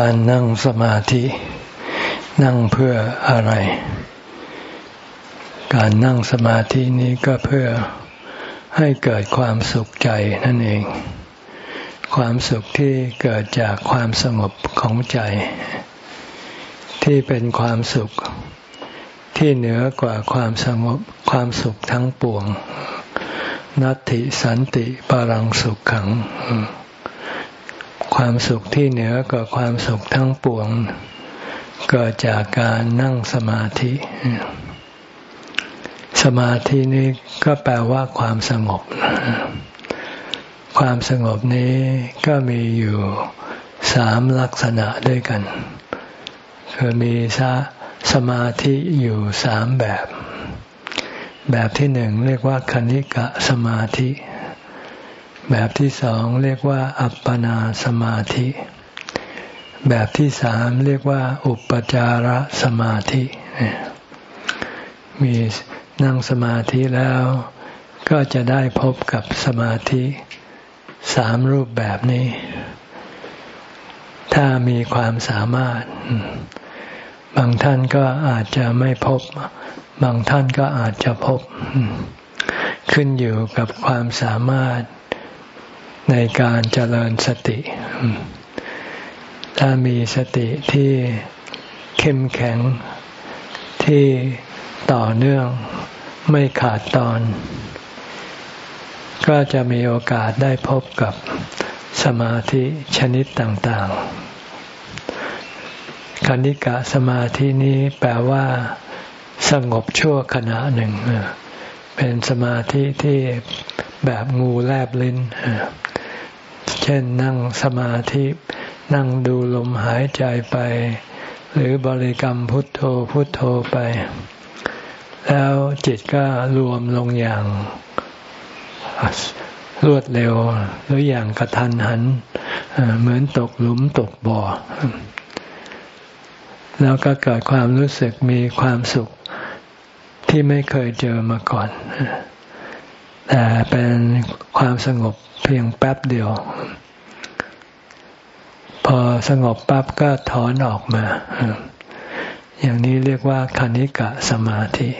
การนั่งสมาธิ นั่งเพื่ออะไร การนั่งสมาธินี้ก็เพื่อให้เกิดความสุขใจนั่นเอง ความสุขที่เกิดจากความสงบของใจ ที่เป็นความสุขที่เหนือกว่าความสงบความสุขทั้งปวง นัตติสันติปรังสุขขัง ความสุขที่เหนือกว่าความสุขทั้งปวง เกิดจากการนั่งสมาธิ สมาธินี้ก็แปลว่าความสงบ ความสงบนี้ก็มีอยู่สามลักษณะด้วยกัน คือมีสสมาธิอยู่สามแบบ แบบที่หนึ่งเรียกว่าคณิกะสมาธิ แบบที่สองเรียกว่า อัปปนาสมาธิ แบบที่สามเรียกว่า อุปจารสมาธิ มีนั่งสมาธิแล้วก็จะได้พบกับสมาธิสามรูปแบบนี้ ถ้ามีความสามารถ บางท่านก็อาจจะไม่พบ บางท่านก็อาจจะพบ ขึ้นอยู่กับความสามารถ ในการเจริญสติ ถ้ามีสติที่เข้มแข็งที่ต่อเนื่องไม่ขาดตอน ก็จะมีโอกาสได้พบกับสมาธิชนิดต่างๆ คณิกะสมาธินี้แปลว่า สงบชั่วขณะหนึ่ง เป็นสมาธิที่แบบงูแลบลิ้น เช่นนั่งสมาธินั่งดูลมหายใจไป หรือบริกรรมพุทโธพุทโธไป แล้วจิตก็รวมลงอย่างรวดเร็วหรืออย่างกระทันหัน เหมือนตกหลุมตกบ่อ แล้วก็เกิดความรู้สึกมีความสุขที่ไม่เคยเจอมาก่อน แต่เป็นความสงบเพียงแป๊บเดียว พอสงบปั๊บก็ถอนออกมา อย่างนี้เรียกว่าคณิกะสมาธิ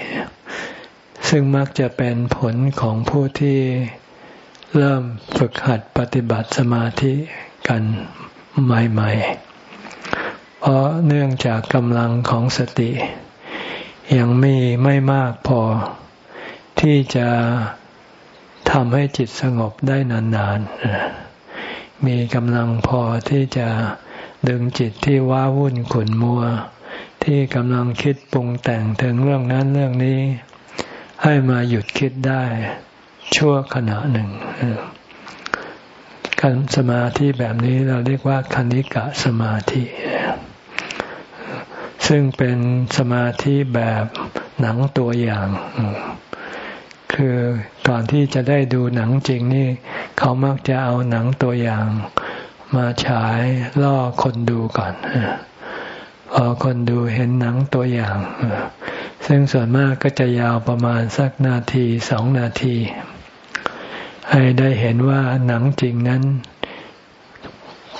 ซึ่งมักจะเป็นผลของผู้ที่เริ่มฝึกหัดปฏิบัติสมาธิกันใหม่ ๆ เพราะเนื่องจากกำลังของสติ ยังมีไม่มากพอที่จะทำให้จิตสงบได้นานๆ มีกำลังพอที่จะดึงจิตที่ว้าวุ่นขุ่นมัว ที่กำลังคิดปรุงแต่งถึงเรื่องนั้นเรื่องนี้ ให้มาหยุดคิดได้ ชั่วขณะหนึ่งการสมาธิแบบนี้เราเรียกว่าคณิกะสมาธิ ซึ่งเป็นสมาธิแบบหนังตัวอย่าง คือก่อนที่จะได้ดูหนังจริงนี่ เขามักจะเอาหนังตัวอย่างมาฉายล่อคนดูก่อน พอคนดูเห็นหนังตัวอย่าง ซึ่งส่วนมากก็จะยาวประมาณสักนาทีสองนาที ให้ได้เห็นว่าหนังจริงนั้น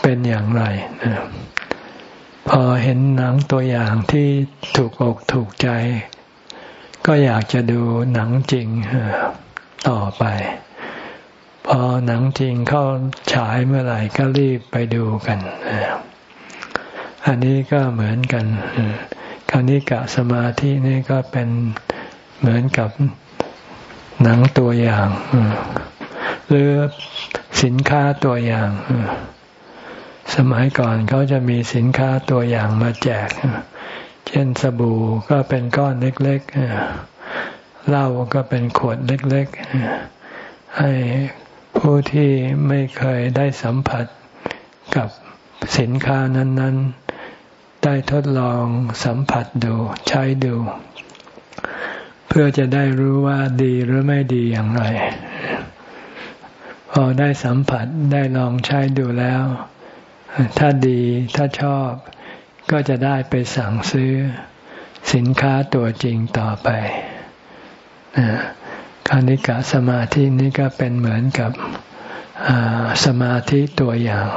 เป็นอย่างไร พอเห็นหนังตัวอย่างที่ถูกอกถูกใจ ก็อยากจะดูหนังจริงต่อไป พอหนังจริงเข้าฉายเมื่อไหร่ก็รีบไปดูกัน อันนี้ก็เหมือนกันคานิกะสมาธินี่ก็เป็นเหมือนกับหนังตัวอย่างหรือสินค้าตัวอย่างสมัยก่อนเขาจะมีสินค้าตัวอย่างมาแจก เช่นสบู่ก็เป็นก้อนเล็กๆเหล้าก็เป็นขวดเล็กๆ ให้ผู้ที่ไม่เคยได้สัมผัสกับสินค้านั้นๆ ได้ทดลองสัมผัสดูใช้ดู เพื่อจะได้รู้ว่าดีหรือไม่ดีอย่างไร พอได้สัมผัสได้ลองใช้ดูแล้ว ถ้าดีถ้าชอบ ก็จะได้ไปสั่งซื้อสินค้าตัวจริงต่อไปคานิกะสมาธินี้ก็เป็นเหมือนกับสมาธิตัวอย่าง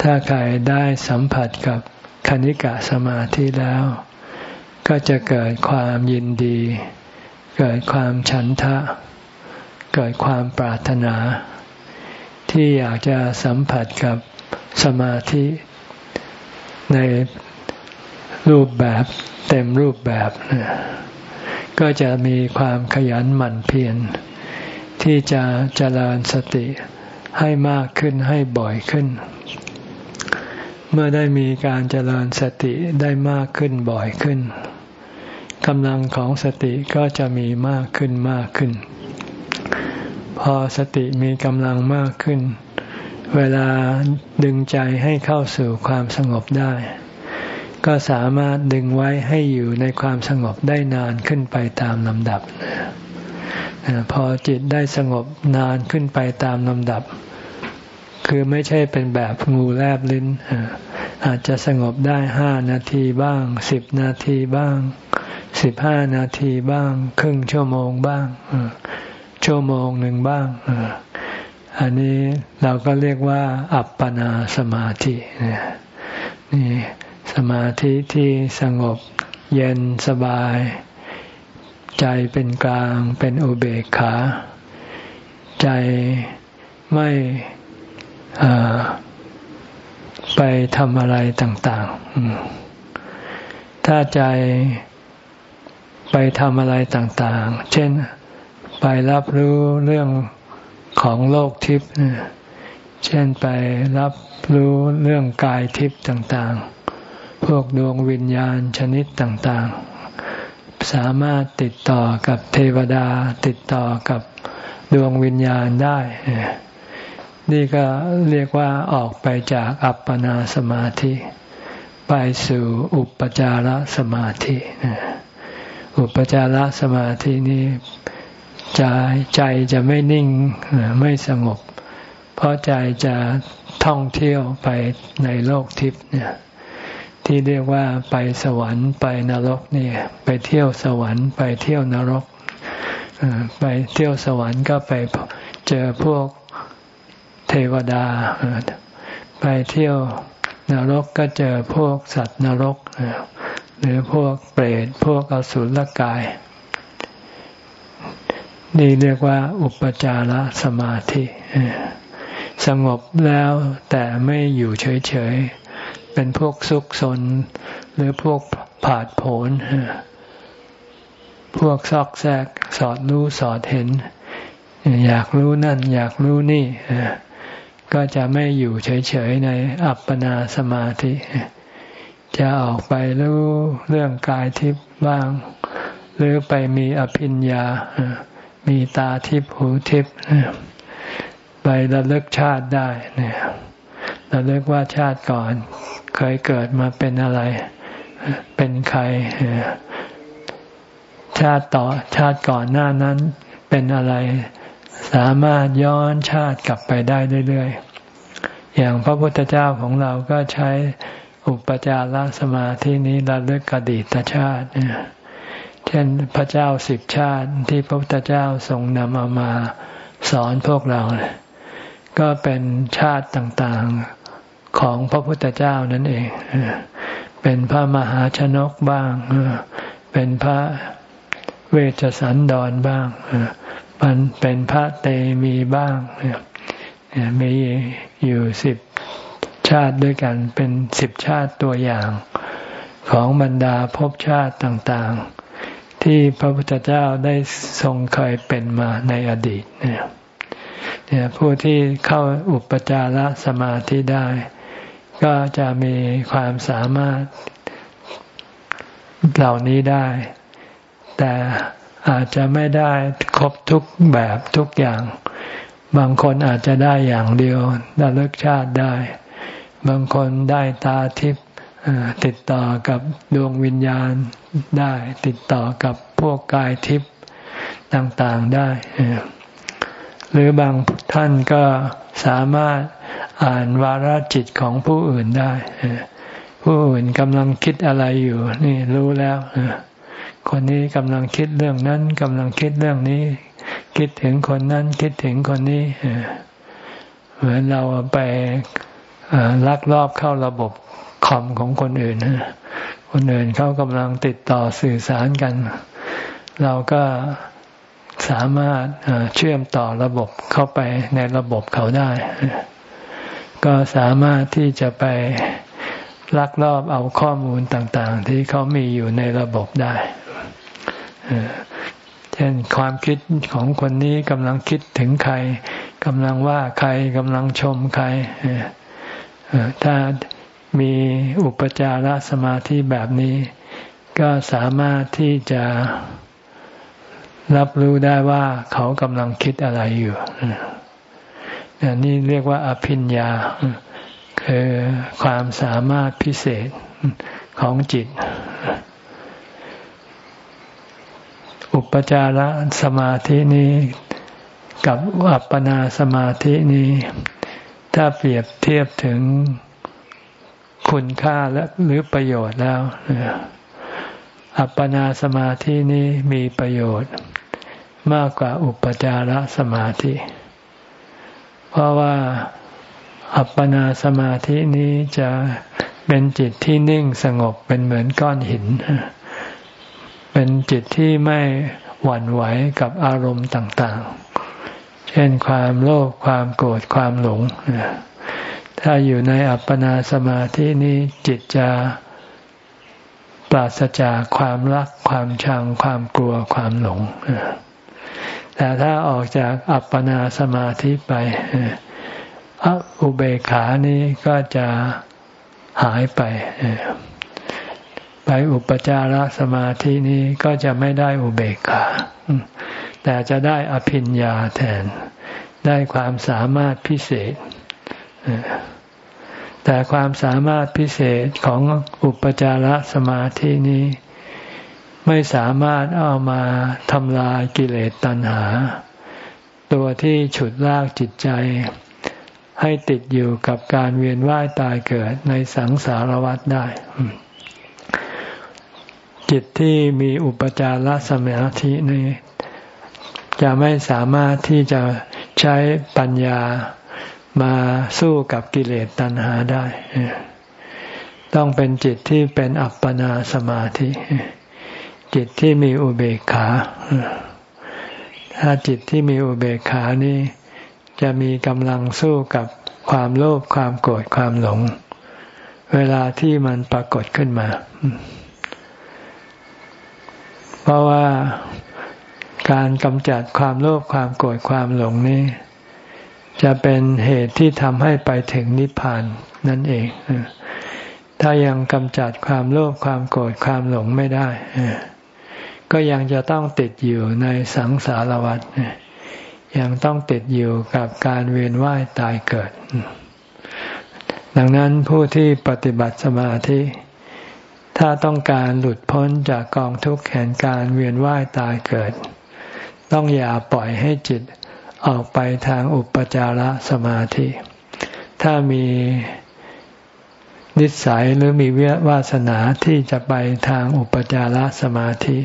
ถ้าใครได้สัมผัสกับคณิกะสมาธิแล้ว ก็จะเกิดความยินดี เกิดความฉันทะ เกิดความปรารถนา ที่อยากจะสัมผัสกับสมาธิ ในรูปแบบเต็มรูปแบบ ก็จะมีความขยันหมั่นเพียรที่จะเจริญสติให้มากขึ้นให้บ่อยขึ้น เมื่อได้มีการเจริญสติได้มากขึ้นบ่อยขึ้นกำลังของสติก็จะมีมากขึ้นมากขึ้น พอสติมีกำลังมากขึ้น เวลาดึงใจให้เข้าสู่ความสงบได้ ก็สามารถดึงไว้ให้อยู่ในความสงบได้นานขึ้นไปตามลำดับ พอจิตได้สงบนานขึ้นไปตามลำดับ คือไม่ใช่เป็นแบบงูแลบลิ้น อาจจะสงบได้ห้านาทีบ้างสิบนาทีบ้างสิบห้านาทีบ้าง ครึ่งชั่วโมงบ้างชั่วโมงหนึ่งบ้าง อันนี้เราก็เรียกว่า อัปปนาสมาธินี่สมาธิที่สงบเย็นสบาย ใจเป็นกลางเป็นอุเบกขา ใจไม่ไปทำอะไรต่าง ๆ ถ้าใจไปทำอะไรต่าง ๆ เช่นไปรับรู้เรื่อง ของโลกทิพย์เช่นไปรับรู้เรื่องกายทิพย์ต่างๆ พวกดวงวิญญาณชนิดต่างๆ สามารถติดต่อกับเทวดาติดต่อกับดวงวิญญาณได้ นี่ก็เรียกว่าออกไปจากอัปปนาสมาธิ ไปสู่อุปจารสมาธิ อุปจารสมาธินี้ ใจใจจะไม่นิ่งไม่สงบ เพราะใจจะท่องเที่ยวไปในโลกทิพย์เนี่ยที่เรียกว่าไปสวรรค์ไปนรกเนี่ยไปเที่ยวสวรรค์ไปเที่ยวนรกไปเที่ยวสวรรค์ก็ไปเจอพวกเทวดา ไปเที่ยวนรกก็เจอพวกสัตว์นรก หรือพวกเปรตพวกอสุรกาย นี่เรียกว่า อุปจารสมาธิสงบแล้วแต่ไม่อยู่เฉยๆ เป็นพวกซุกซนหรือพวกผาดโผนพวกซอกแซกสอดรู้สอดเห็น อยากรู้นั่น อยากรู้นี่ ก็จะไม่อยู่เฉยๆ ในอัปปนาสมาธิ จะออกไปรู้เรื่องกายทิพย์บ้าง หรือไปมีอภิญญา มีตาทิพหูทิพไประลึกชาติได้เนี่ยระลึกว่าชาติก่อน เคยเกิดมาเป็นอะไร เป็นใคร ชาติต่อชาติก่อนหน้านั้นเป็นอะไร สามารถย้อนชาติกลับไปได้เรื่อยๆ อย่างพระพุทธเจ้าของเราก็ใช้อุปจารสมาธินี้ระลึกอดีตชาติเเช่นพระเจ้าสิบชาติที่พระพุทธเจ้าทรงนำเอามาสอนพวกเรา ก็เป็นชาติต่างๆของพระพุทธเจ้านั่นเอง เป็นพระมหาชนกบ้าง เป็นพระเวชสันดรบ้าง มันเป็นพระเตมีบ้าง มีอยู่สิบชาติด้วยกัน เป็นสิบชาติตัวอย่างของบรรดาภพชาติต่างๆ ที่พระพุทธเจ้าได้ทรงเคยเป็นมาในอดีตเนี่ยผู้ที่เข้าอุปจารสมาธิได้ ก็จะมีความสามารถเหล่านี้ได้ แต่อาจจะไม่ได้ครบทุกแบบทุกอย่าง บางคนอาจจะได้อย่างเดียวได้เลิกชาติได้ บางคนได้ตาทิพย์ ติดต่อกับดวงวิญญาณได้ ติดต่อกับพวกกายทิพย์ต่างๆได้ หรือบางท่านก็สามารถอ่านวาระจิตของผู้อื่นได้ ผู้อื่นกำลังคิดอะไรอยู่ นี่รู้แล้ว คนนี้กำลังคิดเรื่องนั้นกำลังคิดเรื่องนี้ คิดถึงคนนั้นคิดถึงคนนี้เหมือนเราไปลักลอบเข้าระบบ คอมของคนอื่นคนอื่นเขากำลังติดต่อสื่อสารกัน เราก็สามารถเชื่อมต่อระบบเข้าไปในระบบเขาได้ ก็สามารถที่จะไปลักลอบเอาข้อมูลต่างๆ ที่เขามีอยู่ในระบบได้ เช่นความคิดของคนนี้กำลังคิดถึงใครกำลังว่าใครกำลังชมใครถ้า มีอุปจารสมาธิแบบนี้ ก็สามารถที่จะรับรู้ได้ว่าเขากำลังคิดอะไรอยู่นี่เรียกว่าอภิญญา คือความสามารถพิเศษของจิต อุปจารสมาธินี้กับอัปปนาสมาธินี้ ถ้าเปรียบเทียบถึง คุณค่าและหรือประโยชน์แล้ว อัปปนาสมาธินี้มีประโยชน์ มากกว่าอุปจารสมาธิ เพราะว่าอัปปนาสมาธินี้จะเป็นจิตที่นิ่งสงบเป็นเหมือนก้อนหิน เป็นจิตที่ไม่หวั่นไหวกับอารมณ์ต่าง ๆ เช่นความโลภความโกรธความหลง ถ้าอยู่ในอัปปนาสมาธินี้จิตจะปราศจากความรักความชังความกลัวความหลง แต่ถ้าออกจากอัปปนาสมาธิไปอุเบกขานี้ก็จะหายไป ไปอุปจารสมาธินี้ก็จะไม่ได้อุเบกขา แต่จะได้อภิญญาแทน ได้ความสามารถพิเศษ แต่ความสามารถพิเศษของอุปจารสมาธินี้ ไม่สามารถเอามาทำลายกิเลสตัณหา ตัวที่ฉุดลากจิตใจ ให้ติดอยู่กับการเวียนว่ายตายเกิดในสังสารวัฏได้ จิตที่มีอุปจารสมาธินี้จะไม่สามารถที่จะใช้ปัญญา มาสู้กับกิเลสตัณหาได้ ต้องเป็นจิตที่เป็นอัปปนาสมาธิ จิตที่มีอุเบกขา ถ้าจิตที่มีอุเบกขานี้ จะมีกำลังสู้กับความโลภความโกรธความหลง เวลาที่มันปรากฏขึ้นมา เพราะว่าการกำจัดความโลภความโกรธความหลงนี้ จะเป็นเหตุที่ทำให้ไปถึงนิพพานนั่นเอง ถ้ายังกำจัดความโลภความโกรธความหลงไม่ได้ ก็ยังจะต้องติดอยู่ในสังสารวัฏยังต้องติดอยู่กับการเวียนว่ายตายเกิด ดังนั้นผู้ที่ปฏิบัติสมาธิ ถ้าต้องการหลุดพ้นจากกองทุกข์แห่งการเวียนว่ายตายเกิด ต้องอย่าปล่อยให้จิต ออกไปทางอุปจารสมาธิ ถ้ามีนิสัยหรือมีวิวาสนาที่จะไปทางอุปจารสมาธิ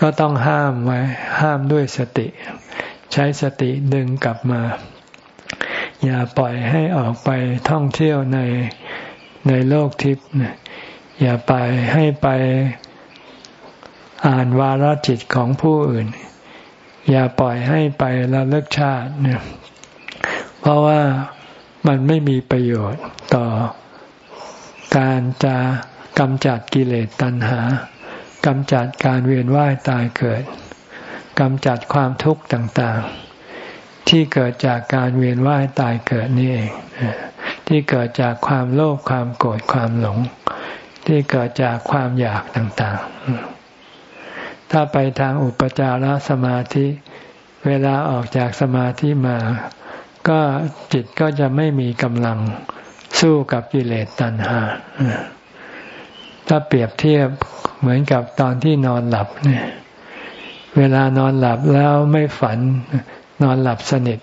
ก็ต้องห้ามไว้ห้ามด้วยสติ ใช้สติดึงกลับมา อย่าปล่อยให้ออกไปท่องเที่ยวในในโลกทิพย์อย่าไปให้ไปอ่านวาลจิตของผู้อื่น อย่าปล่อยให้ไประลึกชาติเนี่ยเพราะว่ามันไม่มีประโยชน์ต่อการจะกำจัดกิเลสตัณหากำจัดการเวียนว่ายตายเกิดกำจัดความทุกข์ต่างๆ ที่เกิดจากการเวียนว่ายตายเกิดนี่เองที่เกิดจากความโลภความโกรธความหลง ที่เกิดจากความอยากต่างๆ ถ้าไปทางอุปจารสมาธิ เวลาออกจากสมาธิมา ก็จิตก็จะไม่มีกำลังสู้กับกิเลสตัณหา ถ้าเปรียบเทียบเหมือนกับตอนที่นอนหลับเนี่ย เวลานอนหลับแล้วไม่ฝัน นอนหลับสนิท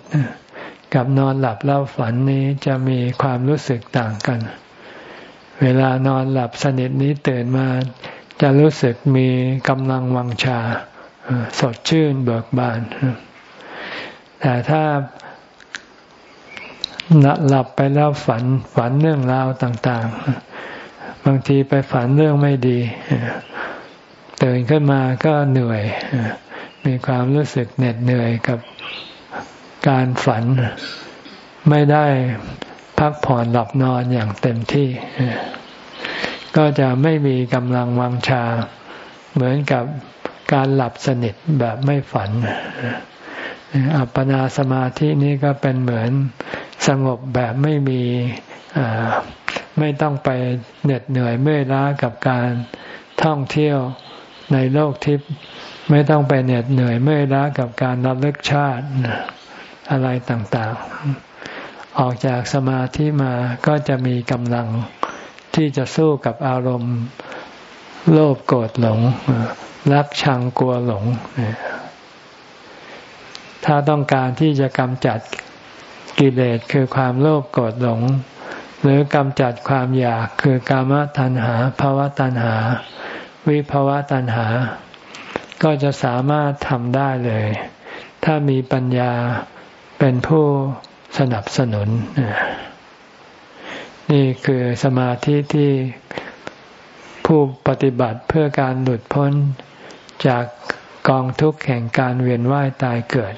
กับนอนหลับแล้วฝันนี้จะมีความรู้สึกต่างกัน เวลานอนหลับสนิทนี้ตื่นมา จะรู้สึกมีกำลังวังชา สดชื่นเบิกบาน แต่ถ้าหลับไปแล้วฝันฝันเรื่องราวต่าง ๆ บางทีไปฝันเรื่องไม่ดีตื่นขึ้นมาก็เหนื่อย มีความรู้สึกเหน็ดเหนื่อยกับการฝัน ไม่ได้พักผ่อนหลับนอนอย่างเต็มที่ ก็จะไม่มีกำลังวังชา เหมือนกับการหลับสนิทแบบไม่ฝัน อัปปนาสมาธินี้ก็เป็นเหมือนสงบแบบไม่มีไม่ต้องไปเหน็ดเหนื่อยเมื่อยล้ากับการท่องเที่ยวในโลกทิพย์ไม่ต้องไปเหน็ดเหนื่อยเมื่อยล้ากับการรับเลิกชาติอะไรต่างๆ ออกจากสมาธิมาก็จะมีกำลัง ที่จะสู้กับอารมณ์ โลภโกรธหลง รักชังกลัวหลง ถ้าต้องการที่จะกำจัดกิเลสคือความโลภโกรธหลง หรือกำจัดความอยากคือกามตัณหาภาวะตัณหา วิภาวะตัณหา ก็จะสามารถทำได้เลย ถ้ามีปัญญาเป็นผู้สนับสนุน นี่คือสมาธิที่ผู้ปฏิบัติเพื่อการหลุดพ้นจากกองทุกข์แห่งการเวียนว่ายตายเกิด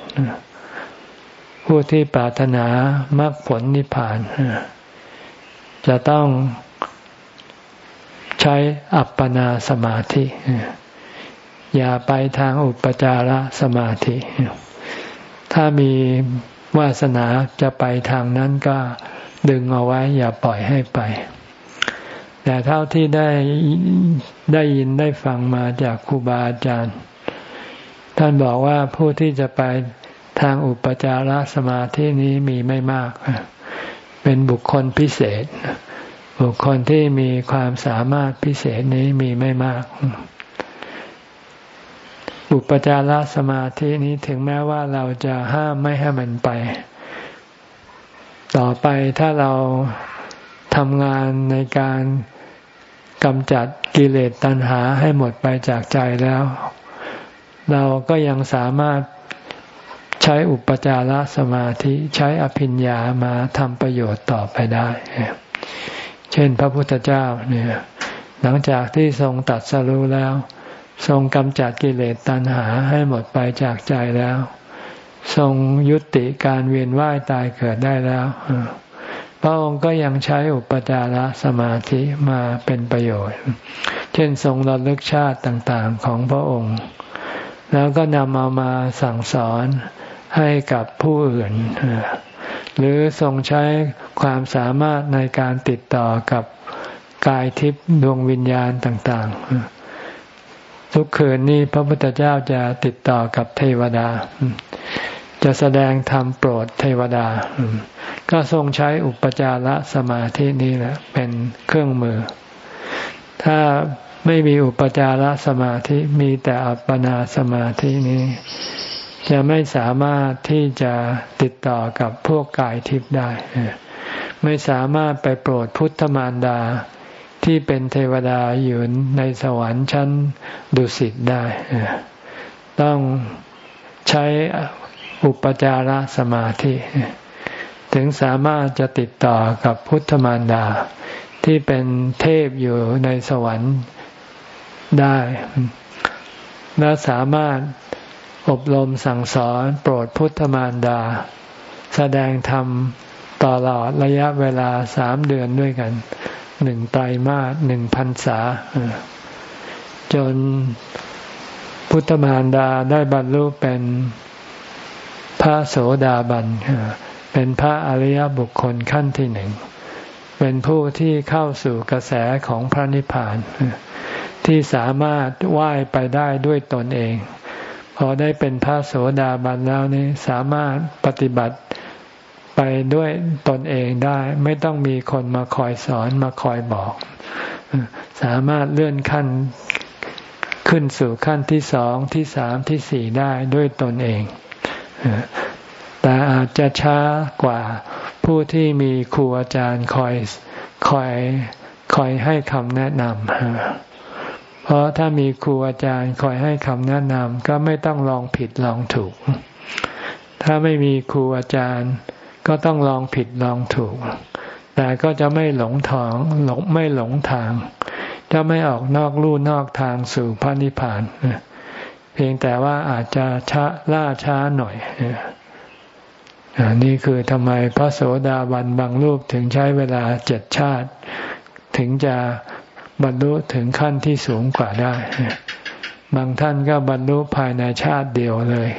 ผู้ที่ปรารถนามรรคผลนิพพาน จะต้องใช้อัปปนาสมาธิ อย่าไปทางอุปจารสมาธิ ถ้ามีวาสนาจะไปทางนั้นก็ ดึงเอาไว้อย่าปล่อยให้ไป แต่เท่าที่ได้ได้ยินได้ฟังมาจากครูบาอาจารย์ ท่านบอกว่าผู้ที่จะไปทางอุปจารสมาธินี้มีไม่มาก เป็นบุคคลพิเศษ บุคคลที่มีความสามารถพิเศษนี้มีไม่มาก อุปจารสมาธินี้ถึงแม้ว่าเราจะห้ามไม่ให้มันไป ต่อไปถ้าเราทำงานในการกำจัดกิเลสตัณหาให้หมดไปจากใจแล้ว เราก็ยังสามารถใช้อุปจารสมาธิใช้อภิญญามาทำประโยชน์ต่อไปได้ เช่นพระพุทธเจ้าเนี่ยหลังจากที่ทรงตัดสรู้แล้ว ทรงกำจัดกิเลสตัณหาให้หมดไปจากใจแล้ว ทรงยุติการเวียนว่ายตายเกิดได้แล้วพระองค์ก็ยังใช้อุปจารสมาธิมาเป็นประโยชน์ เช่นทรงระลึกชาติต่างๆของพระองค์ แล้วก็นำเอามาสั่งสอนให้กับผู้อื่น หรือทรงใช้ความสามารถในการติดต่อกับกายทิพย์ดวงวิญญาณต่างๆ ทุกคืนนี้พระพุทธเจ้าจะติดต่อกับเทวดา จะแสดงธรรมโปรดเทวดา ก็ทรงใช้อุปจารสมาธินี้แหละเป็นเครื่องมือ ถ้าไม่มีอุปจารสมาธิมีแต่อัปปนาสมาธินี้ จะไม่สามารถที่จะติดต่อกับพวกกายทิพย์ได้ ไม่สามารถไปโปรดพุทธมารดาที่เป็นเทวดาอยู่ในสวรรค์ชั้นดุสิตได้ ต้องใช้ อุปจารสมาธิ ถึงสามารถจะติดต่อกับพุทธมารดา ที่เป็นเทพอยู่ในสวรรค์ได้ และสามารถอบรมสั่งสอนโปรดพุทธมารดา แสดงธรรมตลอดระยะเวลาสามเดือนด้วยกันหนึ่งไตรมาสหนึ่งพันษา จนพุทธมารดาได้บรรลุเป็น พระโสดาบันเป็นพระอริยบุคคลขั้นที่หนึ่ง เป็นผู้ที่เข้าสู่กระแสของพระนิพพาน ที่สามารถว่ายไปได้ด้วยตนเอง พอได้เป็นพระโสดาบันแล้วนี่สามารถปฏิบัติไปด้วยตนเองได้ ไม่ต้องมีคนมาคอยสอนมาคอยบอก สามารถเลื่อนขั้นขึ้นสู่ขั้นที่สองที่สามที่สี่ได้ด้วยตนเอง แต่อาจจะช้ากว่าผู้ที่มีครูอาจารย์คอยคอยคอยให้คำแนะนำเพราะถ้ามีครูอาจารย์คอยให้คำแนะนำก็ไม่ต้องลองผิดลองถูก ถ้าไม่มีครูอาจารย์ ก็ต้องลองผิดลองถูก แต่ก็จะไม่หลงทางหลงไม่หลงทาง จะไม่ออกนอกลู่นอกทางสู่พระนิพพานเพียงแต่ว่าอาจจะช้าล่าช้าหน่อยนี่คือทำไมพระโสดาบันบางรูปถึงใช้เวลาเจ็ดชาติ ถึงจะบรรลุถึงขั้นที่สูงกว่าได้ บางท่านก็บรรลุภายในชาติเดียวเลย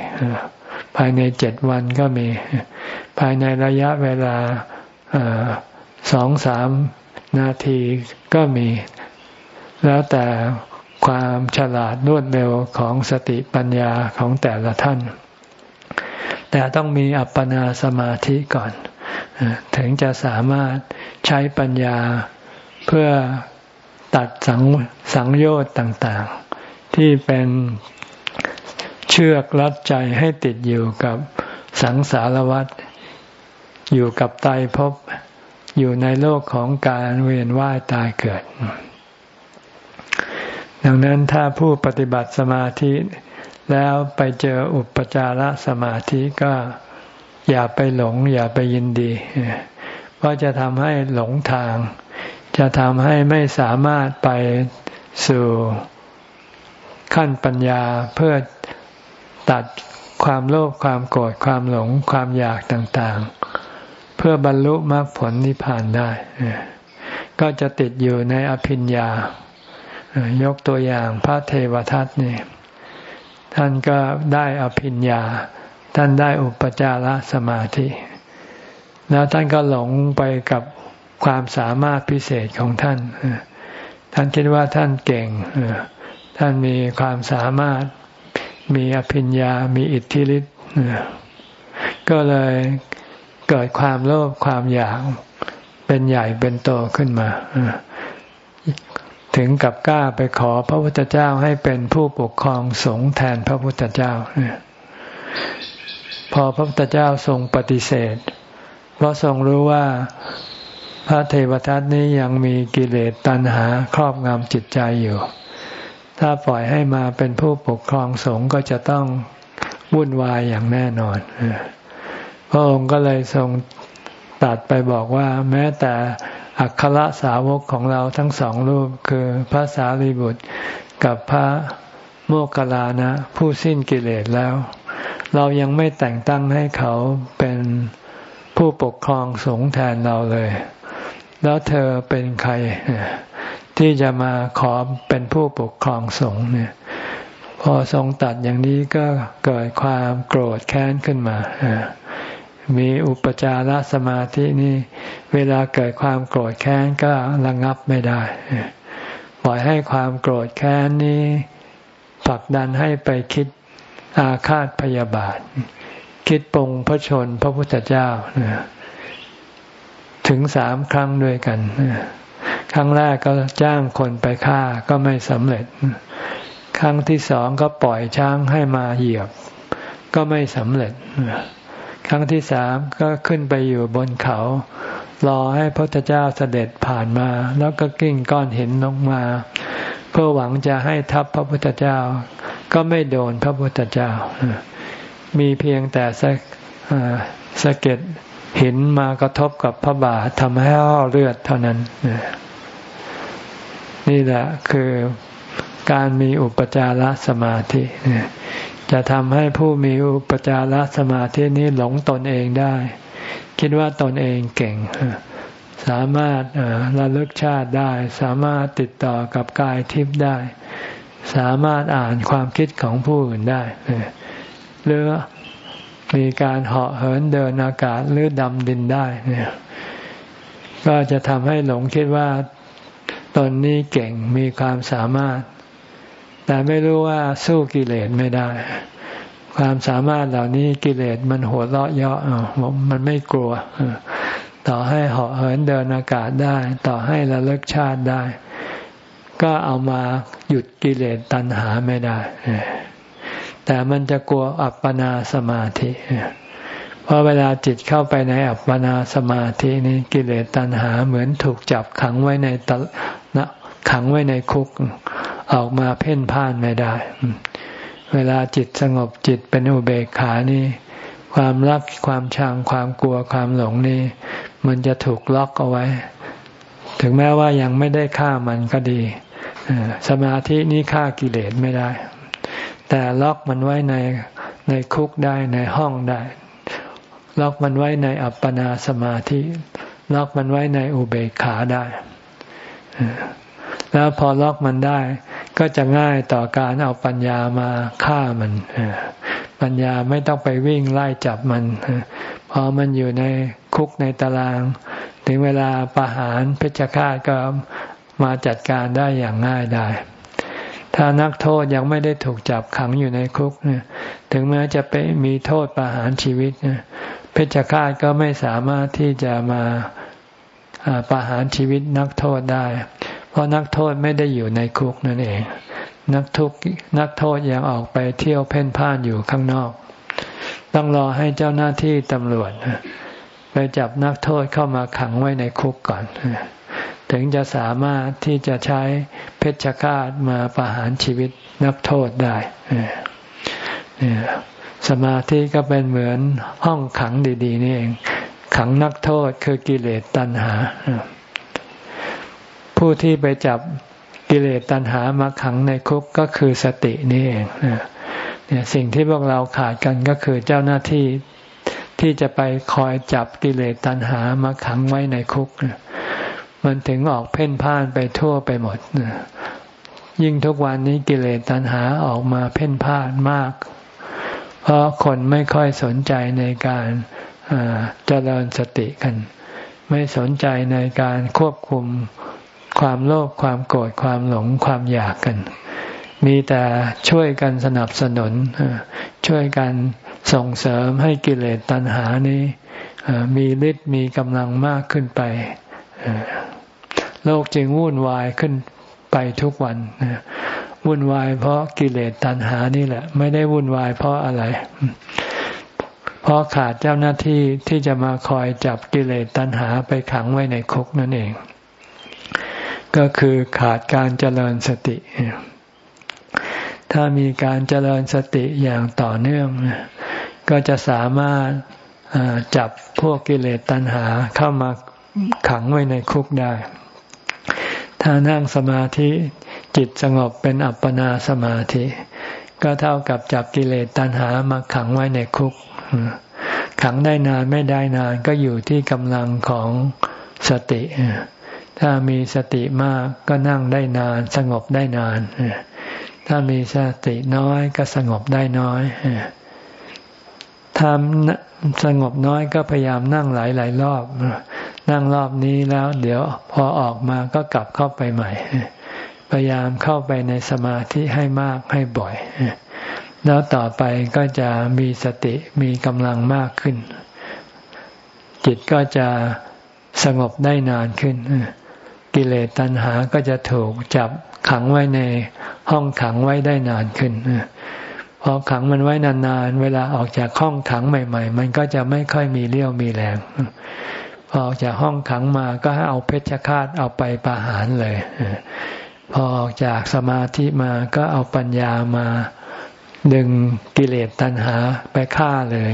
ภายในเจ็ดวันก็มี ภายในระยะเวลาสองสามนาทีก็มี แล้วแต่ ความฉลาดรวดเร็วของสติปัญญาของแต่ละท่าน แต่ต้องมีอัปปนาสมาธิก่อน ถึงจะสามารถใช้ปัญญาเพื่อตัดสังสังโยชน์ต่างๆ ที่เป็นเชือกรัดใจให้ติดอยู่กับสังสารวัฏอยู่กับไตภพอยู่ในโลกของการเวียนว่ายตายเกิด ดังนั้นถ้าผู้ปฏิบัติสมาธิแล้วไปเจออุปจารสมาธิก็อย่าไปหลง อย่าไปยินดี เพราะจะทำให้หลงทาง จะทำให้ไม่สามารถไปสู่ขั้นปัญญาเพื่อตัดความโลภความโกรธความหลงความอยากต่างๆ เพื่อบรรลุมรรคผลนิพพานได้ ก็จะติดอยู่ในอภิญญา ยกตัวอย่างพระเทวทัตนี่ท่านก็ได้อภิญญา ท่านได้อุปจารสมาธิ แล้วท่านก็หลงไปกับความสามารถพิเศษของท่าน ท่านคิดว่าท่านเก่ง ท่านมีความสามารถ มีอภิญญา มีอิทธิฤทธิ์ ก็เลยเกิดความโลภความอยากเป็นใหญ่เป็นโตขึ้นมา ถึงกับกล้าไปขอพระพุทธเจ้าให้เป็นผู้ปกครองสงฆ์แทนพระพุทธเจ้าพอพระพุทธเจ้าทรงปฏิเสธ เพราะทรงรู้ว่าพระเทวทัตนี้ยังมีกิเลสตัณหาครอบงำจิตใจอยู่ ถ้าปล่อยให้มาเป็นผู้ปกครองสงฆ์ก็จะต้องวุ่นวายอย่างแน่นอนพระองค์ก็เลยทรงตัดไปบอกว่า แม้แต่ อัครสาวกของเราทั้งสองรูปคือพระสารีบุตรกับพระโมคคัลลานะ ผู้สิ้นกิเลสแล้ว เรายังไม่แต่งตั้งให้เขาเป็นผู้ปกครองสงฆ์แทนเราเลย แล้วเธอเป็นใคร ที่จะมาขอเป็นผู้ปกครองสงฆ์เนี่ย พอทรงตัดอย่างนี้ก็เกิดความโกรธแค้นขึ้นมา มีอุปจารสมาธินี่เวลาเกิดความโกรธแค้นก็ระงับไม่ได้ ปล่อยให้ความโกรธแค้นนี้ผลักดันให้ไปคิดอาฆาตพยาบาท คิดปงพระชนพระพุทธเจ้าถึงสามครั้งด้วยกัน ครั้งแรกก็จ้างคนไปฆ่าก็ไม่สำเร็จ ครั้งที่สองก็ปล่อยช้างให้มาเหยียบ ก็ไม่สำเร็จ ครั้งที่สามก็ขึ้นไปอยู่บนเขา รอให้พระพุทธเจ้าเสด็จผ่านมา แล้วก็กิ้งก้อนหินลงมา เพื่อหวังจะให้ทับพระพุทธเจ้า ก็ไม่โดนพระพุทธเจ้า มีเพียงแต่สะสะเก็ดหินมากระทบกับพระบาททำให้ห่อเลือดเท่านั้น นี่แหละคือการมีอุปจารสมาธิ จะทำให้ผู้มีอุปจารสมาธินี้หลงตนเองได้ คิดว่าตนเองเก่ง สามารถระลึกชาติได้ สามารถติดต่อกับกายทิพย์ได้ สามารถอ่านความคิดของผู้อื่นได้ หรือมีการเหาะเหินเดินอากาศหรือดำดินได้เนี่ยก็จะทำให้หลงคิดว่าตนนี้เก่งมีความสามารถ แต่ไม่รู้ว่าสู้กิเลสไม่ได้ ความสามารถเหล่านี้กิเลสมันหัวเราะเยาะมันไม่กลัว ต่อให้เหาะเหินเดินอากาศได้ ต่อให้ระลึกชาติได้ ก็เอามาหยุดกิเลสตัณหาไม่ได้ แต่มันจะกลัวอัปปนาสมาธิเพราะเวลาจิตเข้าไปในอัปปนาสมาธินี้กิเลสตัณหาเหมือนถูกจับขังไว้ในตะขังไว้ในคุก ออกมาเพ่นพ่านไม่ได้ เวลาจิตสงบจิตเป็นอุเบกขานี่ ความรักความชังความกลัวความหลงนี่ มันจะถูกล็อกเอาไว้ ถึงแม้ว่ายังไม่ได้ฆ่ามันก็ดีสมาธินี้ฆ่ากิเลสไม่ได้ แต่ล็อกมันไว้ในในคุกได้ในห้องได้ ล็อกมันไว้ในอัปปนาสมาธิ ล็อกมันไว้ในอุเบกขาได้ แล้วพอล็อกมันได้ ก็จะง่ายต่อการเอาปัญญามาฆ่ามัน ปัญญาไม่ต้องไปวิ่งไล่จับมัน พอมันอยู่ในคุกในตาราง ถึงเวลาประหารเพชฌฆาตก็มาจัดการได้อย่างง่ายได้ ถ้านักโทษยังไม่ได้ถูกจับขังอยู่ในคุกเนี่ย ถึงแม้จะไปมีโทษประหารชีวิตเพชฌฆาตก็ไม่สามารถที่จะมาประหารชีวิตนักโทษได้ เพราะนักโทษไม่ได้อยู่ในคุกนั่นเอง นักทุกนักโทษยังออกไปเที่ยวเพ่นพ่านอยู่ข้างนอก ต้องรอให้เจ้าหน้าที่ตำรวจไปจับนักโทษเข้ามาขังไว้ในคุกก่อน ถึงจะสามารถที่จะใช้เพชฌฆาตมาประหารชีวิตนักโทษได้สมาธิก็เป็นเหมือนห้องขังดี ๆ นี่เอง ขังนักโทษคือกิเลสตัณหา ผู้ที่ไปจับกิเลสตัณหามาขังในคุกก็คือสตินี่เองเนี่ยสิ่งที่พวกเราขาดกันก็คือเจ้าหน้าที่ที่จะไปคอยจับกิเลสตัณหามาขังไว้ในคุก มันถึงออกเพ่นพ่านไปทั่วไปหมด ยิ่งทุกวันนี้กิเลสตัณหาออกมาเพ่นพ่านมาก เพราะคนไม่ค่อยสนใจในการเจริญสติกัน ไม่สนใจในการควบคุม ความโลภความโกรธความหลงความอยากกัน มีแต่ช่วยกันสนับสนุน ช่วยกันส่งเสริมให้กิเลสตัณหานี้มีฤทธิ์มีกำลังมากขึ้นไป โลกจึงวุ่นวายขึ้นไปทุกวันวุ่นวายเพราะกิเลสตัณหานี่แหละ ไม่ได้วุ่นวายเพราะอะไร เพราะขาดเจ้าหน้าที่ที่จะมาคอยจับกิเลสตัณหาไปขังไว้ในคุกนั่นเอง ก็คือขาดการเจริญสติ ถ้ามีการเจริญสติอย่างต่อเนื่อง ก็จะสามารถจับพวกกิเลสตัณหาเข้ามาขังไว้ในคุกได้ ถ้านั่งสมาธิจิตสงบเป็นอัปปนาสมาธิ ก็เท่ากับจับกิเลสตัณหามาขังไว้ในคุก ขังได้นานไม่ได้นานก็อยู่ที่กำลังของสติ ถ้ามีสติมากก็นั่งได้นาน สงบได้นาน ถ้ามีสติน้อยก็สงบได้น้อยถ้าสงบน้อยก็พยายามนั่งหลายหลายรอบ นั่งรอบนี้แล้ว เดี๋ยวพอออกมาก็กลับเข้าไปใหม่ พยายามเข้าไปในสมาธิให้มากให้บ่อย แล้วต่อไปก็จะมีสติมีกำลังมากขึ้น จิตก็จะสงบได้นานขึ้น กิเลสตัณหาก็จะถูกจับขังไว้ในห้องขังไว้ได้นานขึ้นพอขังมันไว้นานๆ เวลาออกจากห้องขังใหม่ ๆ มันก็จะไม่ค่อยมีเรี่ยวมีแรงพออกจากห้องขังมาก็ให้เอาเพชฌฆาตเอาไปประหารเลยพอออกจากสมาธิมาก็เอาปัญญามาดึงกิเลสตัณหาไปฆ่าเลย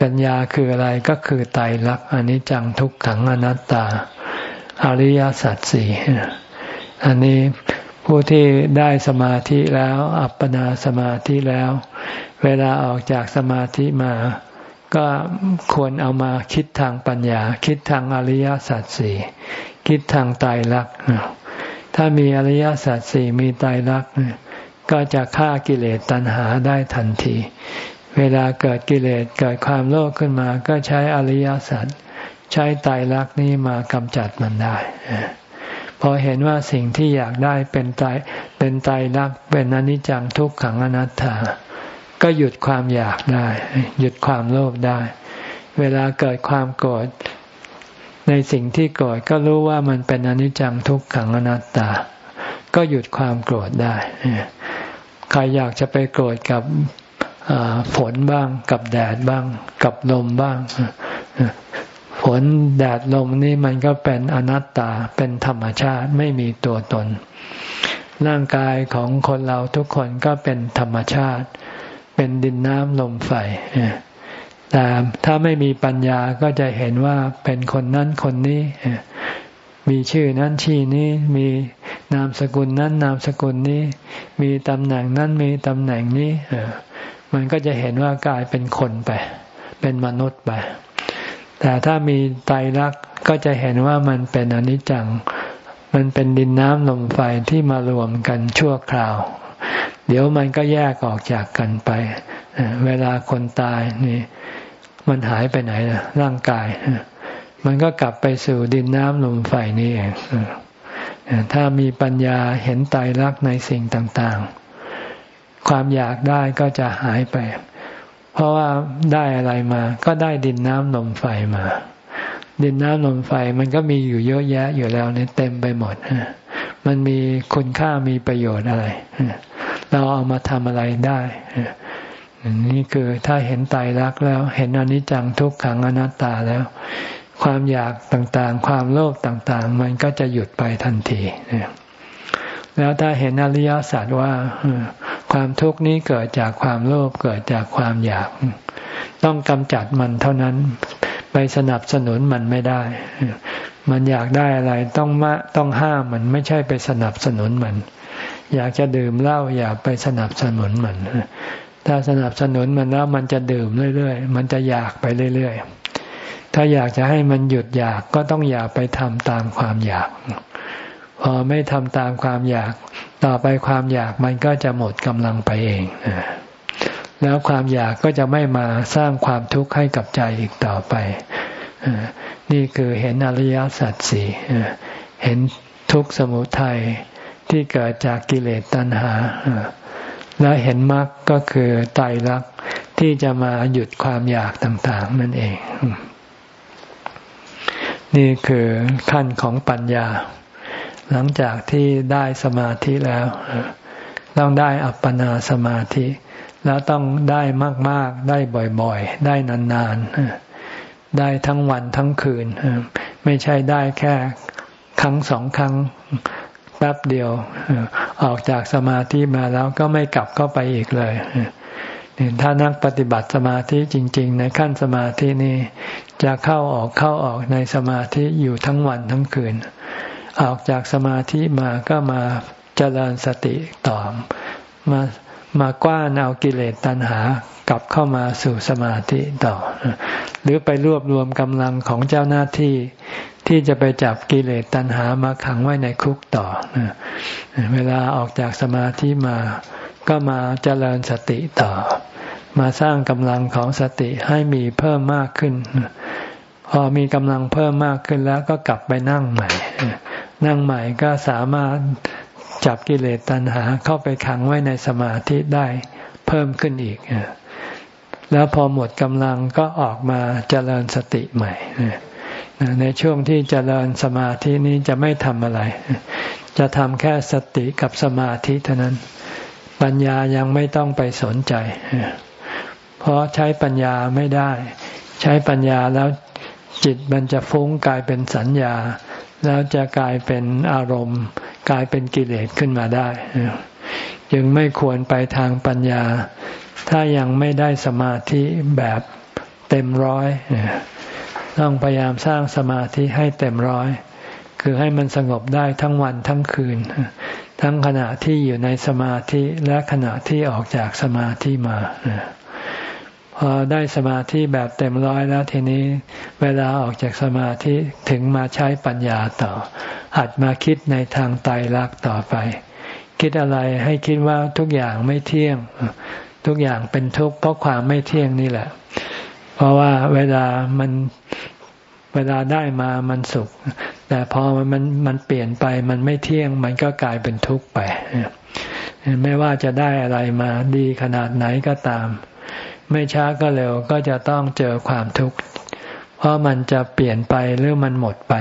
ปัญญาคืออะไรก็คือไตรลักษณ์อนิจจังทุกขังอนัตตา อริยสัจสี่อันนี้ผู้ที่ได้สมาธิแล้ว อัปปนาสมาธิแล้ว เวลาออกจากสมาธิมา ก็ควรเอามาคิดทางปัญญา คิดทางอริยสัจสี่คิดทางตายรักถ้ามีอริยสัจสี่มีตายรักก็จะฆ่ากิเลสตัณหาได้ทันที เวลาเกิดกิเลสเกิดความโลภขึ้นมา ก็ใช้อริยสัจ ใช้ตายรักนี้มากำจัดมันได้พอเห็นว่าสิ่งที่อยากได้เป็นตายเป็นตายรักเป็นอนิจจังทุกขังอนัตตา ก็หยุดความอยากได้ หยุดความโลภได้ เวลาเกิดความโกรธในสิ่งที่โกรธก็รู้ว่ามันเป็นอนิจจังทุกขังอนัตตา ก็หยุดความโกรธได้ใครอยากจะไปโกรธกับฝนบ้าง กับแดดบ้าง กับลมบ้าง นแดดลมนี่มันก็เป็นอนัตตาเป็นธรรมชาติไม่มีตัวตน ร่างกายของคนเราทุกคนก็เป็นธรรมชาติ เป็นดินน้ำลมไฟแต่ถ้าไม่มีปัญญาก็จะเห็นว่าเป็นคนนั้นคนนี้ มีชื่อนั้นชื่อนี้มีนามสกุลนั้นนามสกุลนี้ มีตำแหน่งนั้นมีตำแหน่งนี้มันก็จะเห็นว่ากลายเป็นคนไป เป็นมนุษย์ไป แต่ถ้ามีไตรลักษณ์ก็จะเห็นว่ามันเป็นอนิจจัง มันเป็นดินน้ำลมไฟที่มารวมกันชั่วคราว เดี๋ยวมันก็แยกออกจากกันไป เวลาคนตายนี่ มันหายไปไหนล่ะร่างกาย มันก็กลับไปสู่ดินน้ำลมไฟนี่เองถ้ามีปัญญาเห็นไตรลักษณ์ในสิ่งต่างๆ ความอยากได้ก็จะหายไป เพราะว่าได้อะไรมา ก็ได้ดินน้ำลมไฟมา ดินน้ำลมไฟมันก็มีอยู่เยอะแยะอยู่แล้วเนี่ยเต็มไปหมดมันมีคุณค่ามีประโยชน์อะไร เราเอามาทำอะไรได้นี่คือถ้าเห็นไตรลักษณ์แล้ว เห็นอนิจจังทุกขังอนัตตาแล้ว ความอยากต่างๆ ความโลภต่างๆ มันก็จะหยุดไปทันที แล้วถ้าเห็นอริยสัจว่าความทุกข์นี้เกิดจากความโลภเกิดจากความอยาก ต้องกำจัดมันเท่านั้น ไปสนับสนุนมันไม่ได้ มันอยากได้อะไรต้องมาต้องห้ามมันไม่ใช่ไปสนับสนุนมัน อยากจะดื่มเหล้าอย่าไปสนับสนุนมัน ถ้าสนับสนุนมันแล้วมันจะดื่มเรื่อยๆ มันจะอยากไปเรื่อยๆ ถ้าอยากจะให้มันหยุดอยากก็ต้องอย่าไปทำตามความอยาก พอไม่ทำตามความอยาก ต่อไปความอยากมันก็จะหมดกำลังไปเอง แล้วความอยากก็จะไม่มาสร้างความทุกข์ให้กับใจอีกต่อไป นี่คือเห็นอริยสัจสี่เห็นทุกข์สมุทัยที่เกิดจากกิเลสตัณหา และเห็นมรรคก็คือไตรลักษณ์ที่จะมาหยุดความอยากต่าง ๆ นั่นเอง นี่คือขั้นของปัญญา หลังจากที่ได้สมาธิแล้ว ต้องได้อัปปนาสมาธิ แล้วต้องได้มาก ๆ ได้บ่อยๆ ได้นานๆ ได้ทั้งวันทั้งคืน ไม่ใช่ได้แค่ครั้งสองครั้งแป๊บเดียวออกจากสมาธิมาแล้วก็ไม่กลับเข้าไปอีกเลยถ้านักปฏิบัติสมาธิจริง ๆ ในขั้นสมาธินี้จะเข้าออกเข้าออกในสมาธิอยู่ทั้งวันทั้งคืน ออกจากสมาธิมาก็มาเจริญสติต่อมามากว้านเอากิเลสตัณหากลับเข้ามาสู่สมาธิต่อ หรือไปรวบรวมกำลังของเจ้าหน้าที่ที่จะไปจับกิเลสตัณหามาขังไว้ในคุกต่อ เวลาออกจากสมาธิมาก็มาเจริญสติต่อ มาสร้างกำลังของสติให้มีเพิ่มมากขึ้น พอมีกำลังเพิ่มมากขึ้นแล้วก็กลับไปนั่งใหม่ นั่งใหม่ก็สามารถจับกิเลสตัณหาเข้าไปขังไว้ในสมาธิได้เพิ่มขึ้นอีก แล้วพอหมดกำลังก็ออกมาเจริญสติใหม่ ในช่วงที่เจริญสมาธินี้จะไม่ทำอะไร จะทำแค่สติกับสมาธิเท่านั้น ปัญญายังไม่ต้องไปสนใจ เพราะใช้ปัญญาไม่ได้ ใช้ปัญญาแล้วจิตมันจะฟุ้งกลายเป็นสัญญา แล้วจะกลายเป็นอารมณ์ กลายเป็นกิเลสขึ้นมาได้ จึงไม่ควรไปทางปัญญา ถ้ายังไม่ได้สมาธิแบบเต็มร้อยต้องพยายามสร้างสมาธิให้เต็มร้อย คือให้มันสงบได้ทั้งวันทั้งคืน ทั้งขณะที่อยู่ในสมาธิและขณะที่ออกจากสมาธิมา พอได้สมาธิแบบเต็มร้อยแล้วทีนี้ เวลาออกจากสมาธิถึงมาใช้ปัญญาต่อ หัดมาคิดในทางไตรลักษณ์ต่อไป คิดอะไรให้คิดว่าทุกอย่างไม่เที่ยง ทุกอย่างเป็นทุกข์เพราะความไม่เที่ยงนี่แหละ เพราะว่าเวลามันเวลาได้มามันสุข แต่พอมันมันเปลี่ยนไปมันไม่เที่ยง มันก็กลายเป็นทุกข์ไป ไม่ว่าจะได้อะไรมาดีขนาดไหนก็ตาม ไม่ช้าก็เร็วก็จะต้องเจอความทุกข์ เพราะมันจะเปลี่ยนไปหรือมันหมดไป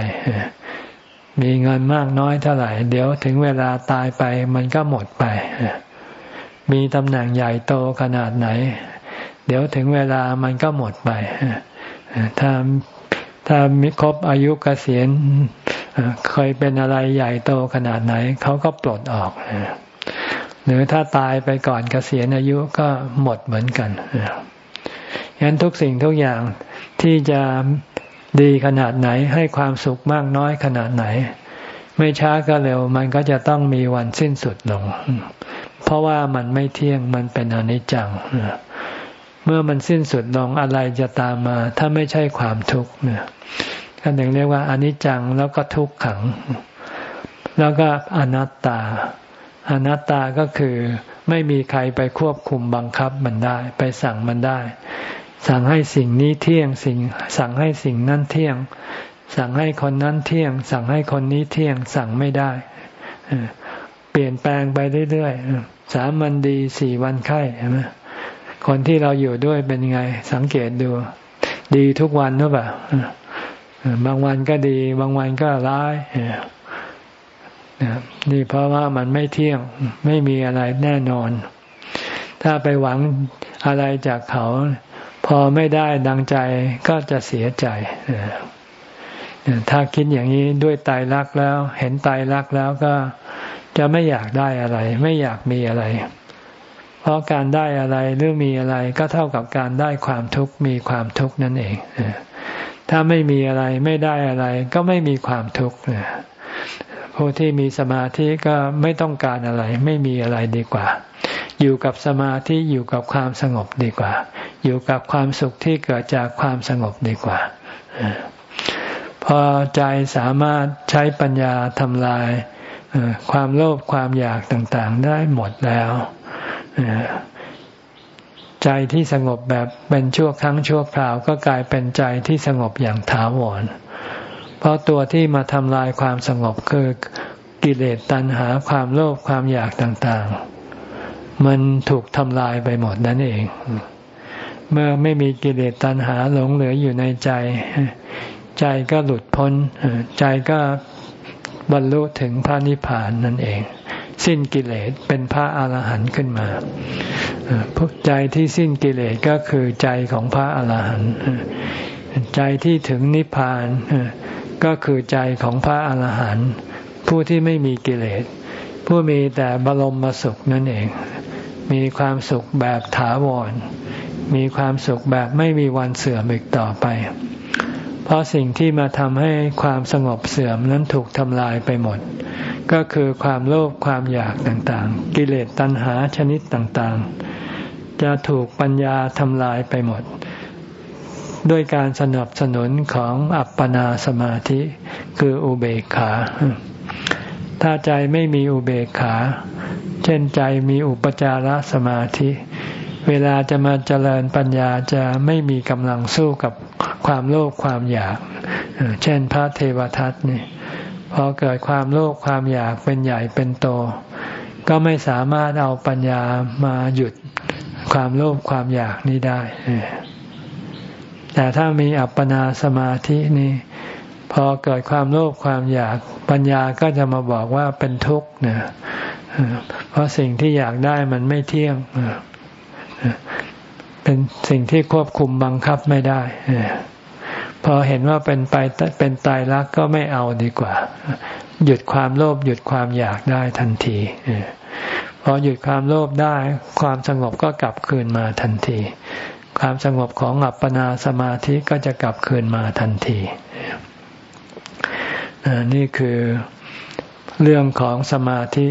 มีเงินมากน้อยเท่าไหร่ เดี๋ยวถึงเวลาตายไปมันก็หมดไป มีตำแหน่งใหญ่โตขนาดไหน เดี๋ยวถึงเวลามันก็หมดไป ถ้าถ้ามีครบอายุกเกษียณเคยเป็นอะไรใหญ่โตขนาดไหน เขาก็ปลดออก หรือถ้าตายไปก่อนเกษียณอายุก็หมดเหมือนกันฉะนั้นทุกสิ่งทุกอย่างที่จะดีขนาดไหนให้ความสุขมากน้อยขนาดไหน ไม่ช้าก็เร็ว มันก็จะต้องมีวันสิ้นสุดลง เพราะว่ามันไม่เที่ยงมันเป็นอนิจจังเมื่อมันสิ้นสุดลงอะไรจะตามมา ถ้าไม่ใช่ความทุกข์เนี่ยท่านถึงเรียกว่าอนิจจังแล้วก็ทุกขัง แล้วก็อนัตตา อนัตตาก็คือไม่มีใครไปควบคุมบังคับมันได้ ไปสั่งมันได้ สั่งให้สิ่งนี้เที่ยงสิ่ง สั่งให้สิ่งนั้นเที่ยง สั่งให้คนนั้นเที่ยง สั่งให้คนนี้เที่ยง สั่งไม่ได้เปลี่ยนแปลงไปเรื่อยๆสามวันดีสี่วันไข้ใช่ไหมคนที่เราอยู่ด้วยเป็นไง สังเกตดู ดีทุกวันหรือเปล่าบางวันก็ดี บางวันก็ร้าย นี่เพราะว่ามันไม่เที่ยงไม่มีอะไรแน่นอน ถ้าไปหวังอะไรจากเขา พอไม่ได้ดังใจก็จะเสียใจ ถ้าคิดอย่างนี้ด้วยตายรักแล้ว เห็นตายรักแล้วก็จะไม่อยากได้อะไร ไม่อยากมีอะไร เพราะการได้อะไรหรือมีอะไรก็เท่ากับการได้ความทุกข์มีความทุกข์นั่นเอง ถ้าไม่มีอะไรไม่ได้อะไรก็ไม่มีความทุกข์ ผู้ที่มีสมาธิก็ไม่ต้องการอะไร ไม่มีอะไรดีกว่า อยู่กับสมาธิอยู่กับความสงบดีกว่า อยู่กับความสุขที่เกิดจากความสงบดีกว่า พอใจสามารถใช้ปัญญาทำลายความโลภความอยากต่างๆ ได้หมดแล้วใจที่สงบแบบเป็นชั่วครั้งชั่วคราวก็กลายเป็นใจที่สงบอย่างถาวร เพราะตัวที่มาทำลายความสงบคือกิเลสตัณหาความโลภความอยากต่างๆ มันถูกทำลายไปหมดนั่นเอง เมื่อไม่มีกิเลสตัณหาหลงเหลืออยู่ในใจ ใจก็หลุดพ้น ใจก็บรรลุถึงพระนิพพานนั่นเอง สิ้นกิเลสเป็นพระอาหารหันต์ขึ้นมาใจที่สิ้นกิเลสก็คือใจของพระอาหารหันต์ใจที่ถึงนิพพาน ก็คือใจของพระอาหารหันต์ผู้ที่ไม่มีกิเลส ผู้มีแต่บรมสุขนั่นเอง มีความสุขแบบถาวร มีความสุขแบบไม่มีวันเสื่อมอีกต่อไป เพราะสิ่งที่มาทำให้ความสงบเสื่อมนั้นถูกทำลายไปหมด ก็คือความโลภความอยากต่างๆ กิเลสตัณหาชนิดต่างๆ จะถูกปัญญาทำลายไปหมด ด้วยการสนับสนุนของอัปปนาสมาธิ คืออุเบกขา ถ้าใจไม่มีอุเบกขา เช่นใจมีอุปจารสมาธิ เวลาจะมาเจริญปัญญาจะไม่มีกำลังสู้กับความโลภความอยาก เช่นพระเทวทัตนี่พอเกิดความโลภความอยากเป็นใหญ่เป็นโต ก็ไม่สามารถเอาปัญญามาหยุดความโลภความอยากนี้ได้ แต่ถ้ามีอัปปนาสมาธินี่พอเกิดความโลภความอยากปัญญาก็จะมาบอกว่าเป็นทุกข์เนี่ยเพราะสิ่งที่อยากได้มันไม่เที่ยงเป็นสิ่งที่ควบคุมบังคับไม่ได้พอเห็นว่าเป็นไปเป็นตายรักก็ไม่เอาดีกว่า หยุดความโลภหยุดความอยากได้ทันทีพอหยุดความโลภได้ ความสงบก็กลับคืนมาทันที ความสงบของอัปปนาสมาธิก็จะกลับคืนมาทันทีนี่คือเรื่องของสมาธิ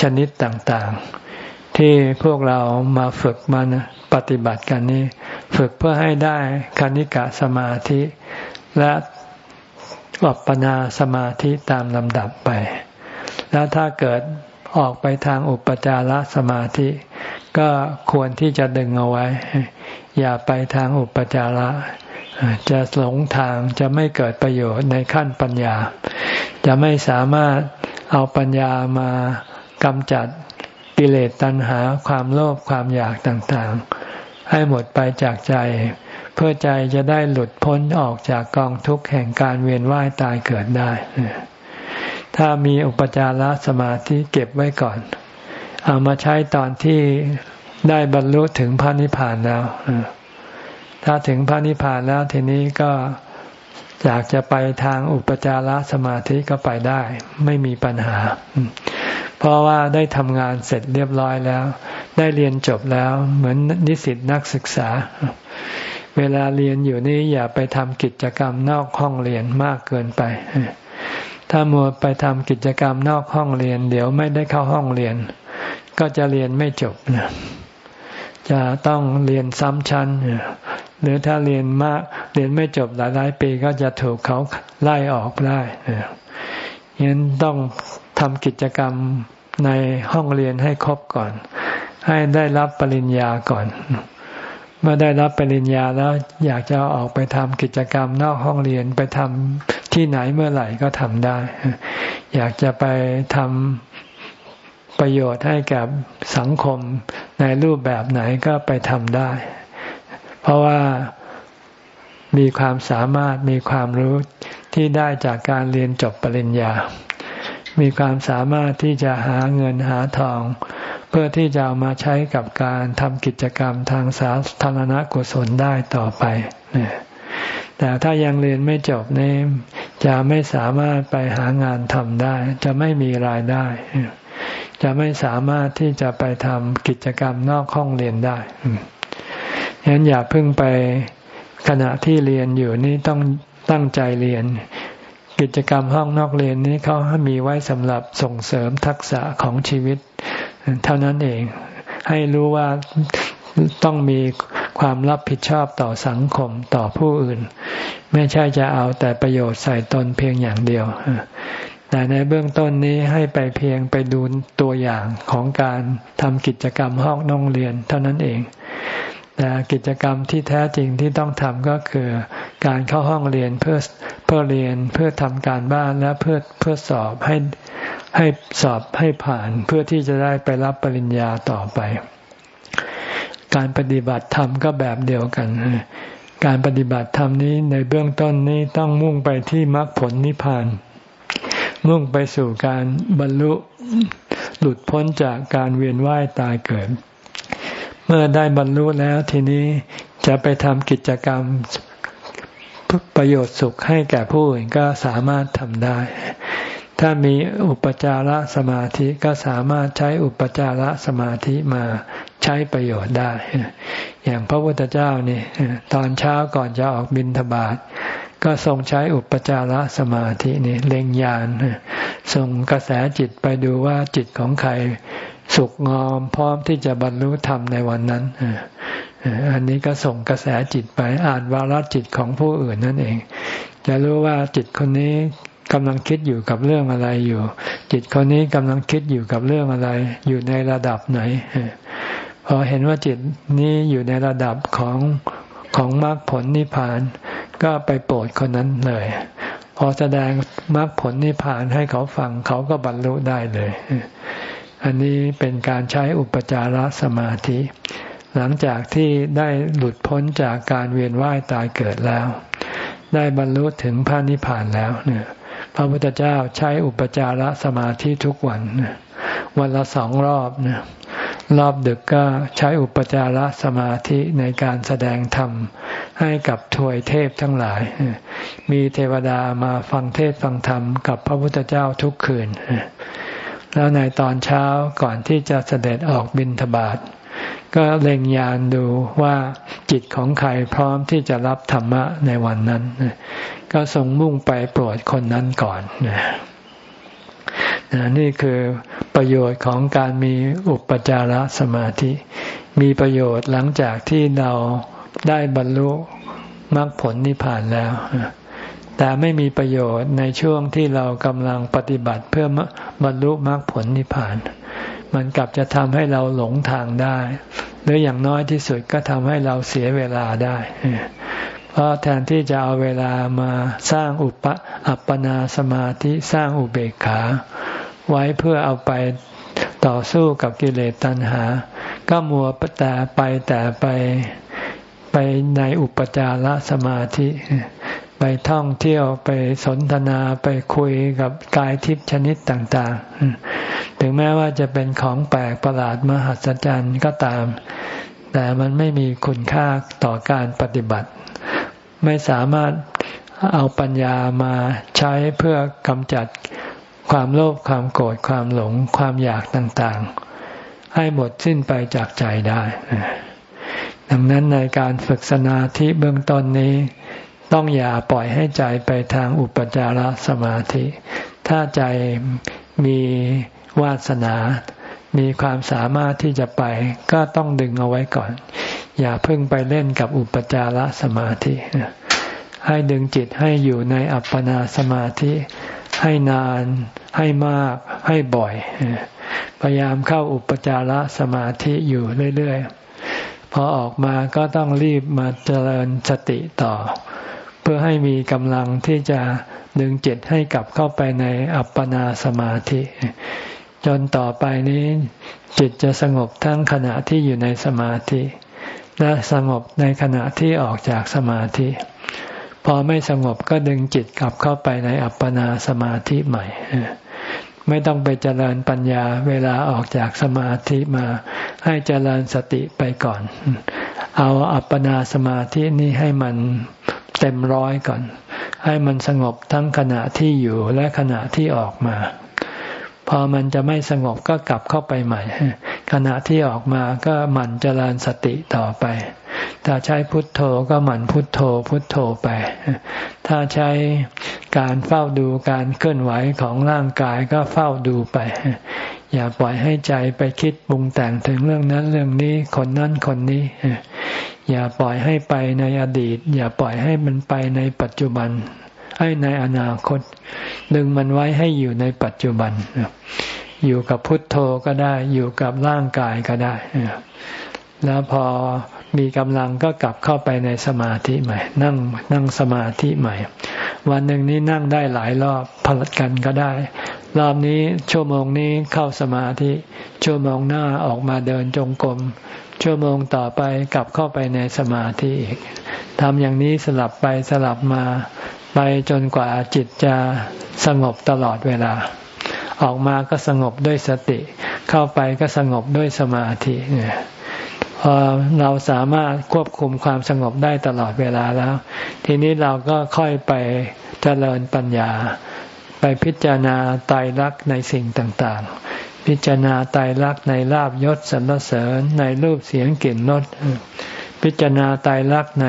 ชนิดต่างๆ ที่พวกเรามาฝึกมันปฏิบัติกันนี้ ฝึกเพื่อให้ได้คณิกะสมาธิ และอัปปนาสมาธิตามลำดับไป แล้วถ้าเกิด ออกไปทางอุปจารสมาธิ ก็ควรที่จะดึงเอาไว้ อย่าไปทางอุปจาระ จะหลงทางจะไม่เกิดประโยชน์ในขั้นปัญญา จะไม่สามารถเอาปัญญามากำจัดกิเลสตัณหาความโลภความอยากต่างๆ ให้หมดไปจากใจ เพื่อใจจะได้หลุดพ้นออกจากกองทุกข์แห่งการเวียนว่ายตายเกิดได้ ถ้ามีอุปจารสมาธิเก็บไว้ก่อน เอามาใช้ตอนที่ได้บรรลุถึงพระนิพพานแล้ว ถ้าถึงพระนิพพานแล้วทีนี้ก็อยากจะไปทางอุปจารสมาธิก็ไปได้ ไม่มีปัญหา เพราะว่าได้ทำงานเสร็จเรียบร้อยแล้ว ได้เรียนจบแล้วเหมือนนิสิตนักศึกษา เวลาเรียนอยู่นี่อย่าไปทำกิจกรรมนอกห้องเรียนมากเกินไป ถ้ามัวไปทำกิจกรรมนอกห้องเรียน เดี๋ยวไม่ได้เข้าห้องเรียน ก็จะเรียนไม่จบนะจะต้องเรียนซ้ำชั้น หรือถ้าเรียนมากเรียนไม่จบหลายๆปีก็จะถูกเขาไล่ออกได้ยันต้องทำกิจกรรมในห้องเรียนให้ครบก่อน ให้ได้รับปริญญาก่อน เมื่อได้รับปริญญาแล้วอยากจะออกไปทำกิจกรรมนอกห้องเรียนไปทำที่ไหนเมื่อไหร่ก็ทำได้ อยากจะไปทำประโยชน์ให้กับสังคมในรูปแบบไหนก็ไปทำได้ เพราะว่ามีความสามารถมีความรู้ที่ได้จากการเรียนจบปริญญา มีความสามารถที่จะหาเงินหาทอง เพื่อที่จะเอามาใช้กับการทำกิจกรรมทางสาธารณกุศลได้ต่อไป แต่ถ้ายังเรียนไม่จบนี่จะไม่สามารถไปหางานทำได้ จะไม่มีรายได้ จะไม่สามารถที่จะไปทำกิจกรรมนอกห้องเรียนได้ฉะนั้นอย่าเพิ่งไปขณะที่เรียนอยู่นี่ต้องตั้งใจเรียน กิจกรรมห้องนอกเรียนนี้เขามีไว้สำหรับส่งเสริมทักษะของชีวิต เท่านั้นเอง ให้รู้ว่าต้องมีความรับผิดชอบต่อสังคมต่อผู้อื่น ไม่ใช่จะเอาแต่ประโยชน์ใส่ตนเพียงอย่างเดียวแต่ในเบื้องต้นนี้ให้ไปเพียงไปดูตัวอย่างของการทำกิจกรรมห้องนองเรียน เท่านั้นเอง แต่กิจกรรมที่แท้จริงที่ต้องทำก็คือการเข้าห้องเรียนเพื่อเพื่อเรียนเพื่อทำการบ้านและเพื่อเพื่อสอบให้ให้สอบให้ผ่านเพื่อที่จะได้ไปรับปริญญาต่อไป การปฏิบัติธรรมก็แบบเดียวกัน การปฏิบัติธรรมนี้ในเบื้องต้นนี้ต้องมุ่งไปที่มรรคผลนิพพาน มุ่งไปสู่การบรรลุหลุดพ้นจากการเวียนว่ายตายเกิด เมื่อได้บรรลุแล้วทีนี้จะไปทำกิจกรรมประโยชน์สุขให้แก่ผู้อื่นก็สามารถทำได้ ถ้ามีอุปจารสมาธิก็สามารถใช้อุปจารสมาธิมาใช้ประโยชน์ได้ อย่างพระพุทธเจ้านี่ตอนเช้าก่อนจะออกบินทบาทก็ทรงใช้อุปจารสมาธินี่เล็งยานส่งกระแสจิตไปดูว่าจิตของใคร สุกงอมพร้อมที่จะบรรลุธรรมในวันนั้นอันนี้ก็ส่งกระแสจิตไปอ่านวาลจิตของผู้อื่นนั่นเอง จะรู้ว่าจิตคนนี้กำลังคิดอยู่กับเรื่องอะไรอยู่ จิตคนนี้กำลังคิดอยู่กับเรื่องอะไร อยู่ในระดับไหนพอเห็นว่าจิตนี้อยู่ในระดับของของมรรคผลนิพพาน ก็ไปโปรดคนนั้นเลย พอแสดงมรรคผลนิพพานให้เขาฟังเขาก็บรรลุได้เลย อันนี้เป็นการใช้อุปจารสมาธิ หลังจากที่ได้หลุดพ้นจากการเวียนว่ายตายเกิดแล้ว ได้บรรลุถึงพระนิพพานแล้วเนี่ยพระพุทธเจ้าใช้อุปจารสมาธิทุกวันวันละสองรอบเนี่ยรอบดึกก็ใช้อุปจารสมาธิในการแสดงธรรม ให้กับทวยเทพทั้งหลาย มีเทวดามาฟังเทศฟังธรรมกับพระพุทธเจ้าทุกคืน แล้วในตอนเช้าก่อนที่จะเสด็จออกบินทบาทก็เล็งยานดูว่าจิตของใครพร้อมที่จะรับธรรมะในวันนั้น ก็ทรงมุ่งไปโปรดคนนั้นก่อนนี่คือประโยชน์ของการมีอุปจารสมาธิ มีประโยชน์หลังจากที่เราได้บรรลุมรรคผลนิพพานแล้ว แต่ไม่มีประโยชน์ในช่วงที่เรากำลังปฏิบัติเพื่อบรรลุมรรคผลนิพพาน มันกลับจะทำให้เราหลงทางได้ หรืออย่างน้อยที่สุดก็ทำให้เราเสียเวลาได้ เพราะแทนที่จะเอาเวลามาสร้างอุปอัปปนาสมาธิสร้างอุเบกขา ไว้เพื่อเอาไปต่อสู้กับกิเลสตัณหา ก็มัวแต่ไปแต่ไปไปในอุปจารสมาธิ ไปท่องเที่ยวไปสนทนาไปคุยกับกายทิพย์ชนิดต่างๆ ถึงแม้ว่าจะเป็นของแปลกประหลาดมหัศจรรย์ก็ตาม แต่มันไม่มีคุณค่าต่อการปฏิบัติ ไม่สามารถเอาปัญญามาใช้เพื่อกำจัดความโลภความโกรธความหลงความอยากต่างๆ ให้หมดสิ้นไปจากใจได้ ดังนั้นในการฝึกสมาธิเบื้องต้นนี้ ต้องอย่าปล่อยให้ใจไปทางอุปจารสมาธิ ถ้าใจมีวาสนา มีความสามารถที่จะไป ก็ต้องดึงเอาไว้ก่อน อย่าเพิ่งไปเล่นกับอุปจารสมาธิ ให้ดึงจิตให้อยู่ในอัปปนาสมาธิ ให้นาน ให้มาก ให้บ่อย พยายามเข้าอุปจารสมาธิอยู่เรื่อยๆพอออกมาก็ต้องรีบมาเจริญสติต่อ พื่อให้มีกำลังที่จะดึงจิตให้กลับเข้าไปในอัปปนาสมาธิ จนต่อไปนี้ จิตจะสงบทั้งขณะที่อยู่ในสมาธิ และสงบในขณะที่ออกจากสมาธิ พอไม่สงบก็ดึงจิตกลับเข้าไปในอัปปนาสมาธิใหม่ไม่ต้องไปเจริญปัญญาเวลาออกจากสมาธิมา ให้เจริญสติไปก่อน เอาอัปปนาสมาธินี้ให้มัน เต็มร้อยก่อน ให้มันสงบทั้งขณะที่อยู่และขณะที่ออกมา พอมันจะไม่สงบก็กลับเข้าไปใหม่ ขณะที่ออกมาก็หมั่นเจริญสติต่อไป ถ้าใช้พุทโธก็หมั่นพุทโธพุทโธไป ถ้าใช้การเฝ้าดูการเคลื่อนไหวของร่างกายก็เฝ้าดูไป อย่าปล่อยให้ใจไปคิดปรุงแต่งถึงเรื่องนั้นเรื่องนี้คนนั้นคนนี้ อย่าปล่อยให้ไปในอดีต อย่าปล่อยให้มันไปในปัจจุบัน ให้ในอนาคต ดึงมันไว้ให้อยู่ในปัจจุบัน อยู่กับพุทโธก็ได้ อยู่กับร่างกายก็ได้ แล้วพอมีกำลังก็กลับเข้าไปในสมาธิใหม่ นั่งนั่งสมาธิใหม่ วันหนึ่งนี้นั่งได้หลายรอบผลัดกันก็ได้ รอบนี้ชั่วโมงนี้เข้าสมาธิ ชั่วโมงหน้าออกมาเดินจงกรมชั่วโมงต่อไปกลับเข้าไปในสมาธิอีกทำอย่างนี้สลับไปสลับมา ไปจนกว่าจิตจะสงบตลอดเวลา ออกมาก็สงบด้วยสติ เข้าไปก็สงบด้วยสมาธิเนี่ยพอเราสามารถควบคุมความสงบได้ตลอดเวลาแล้ว ทีนี้เราก็ค่อยไปเจริญปัญญา ไปพิจารณาตายรักในสิ่งต่างๆ พิจารณาตายรักในลาบยศสรรเสริญในรูปเสียงกลิ่นรสพิจารณาตายรักใน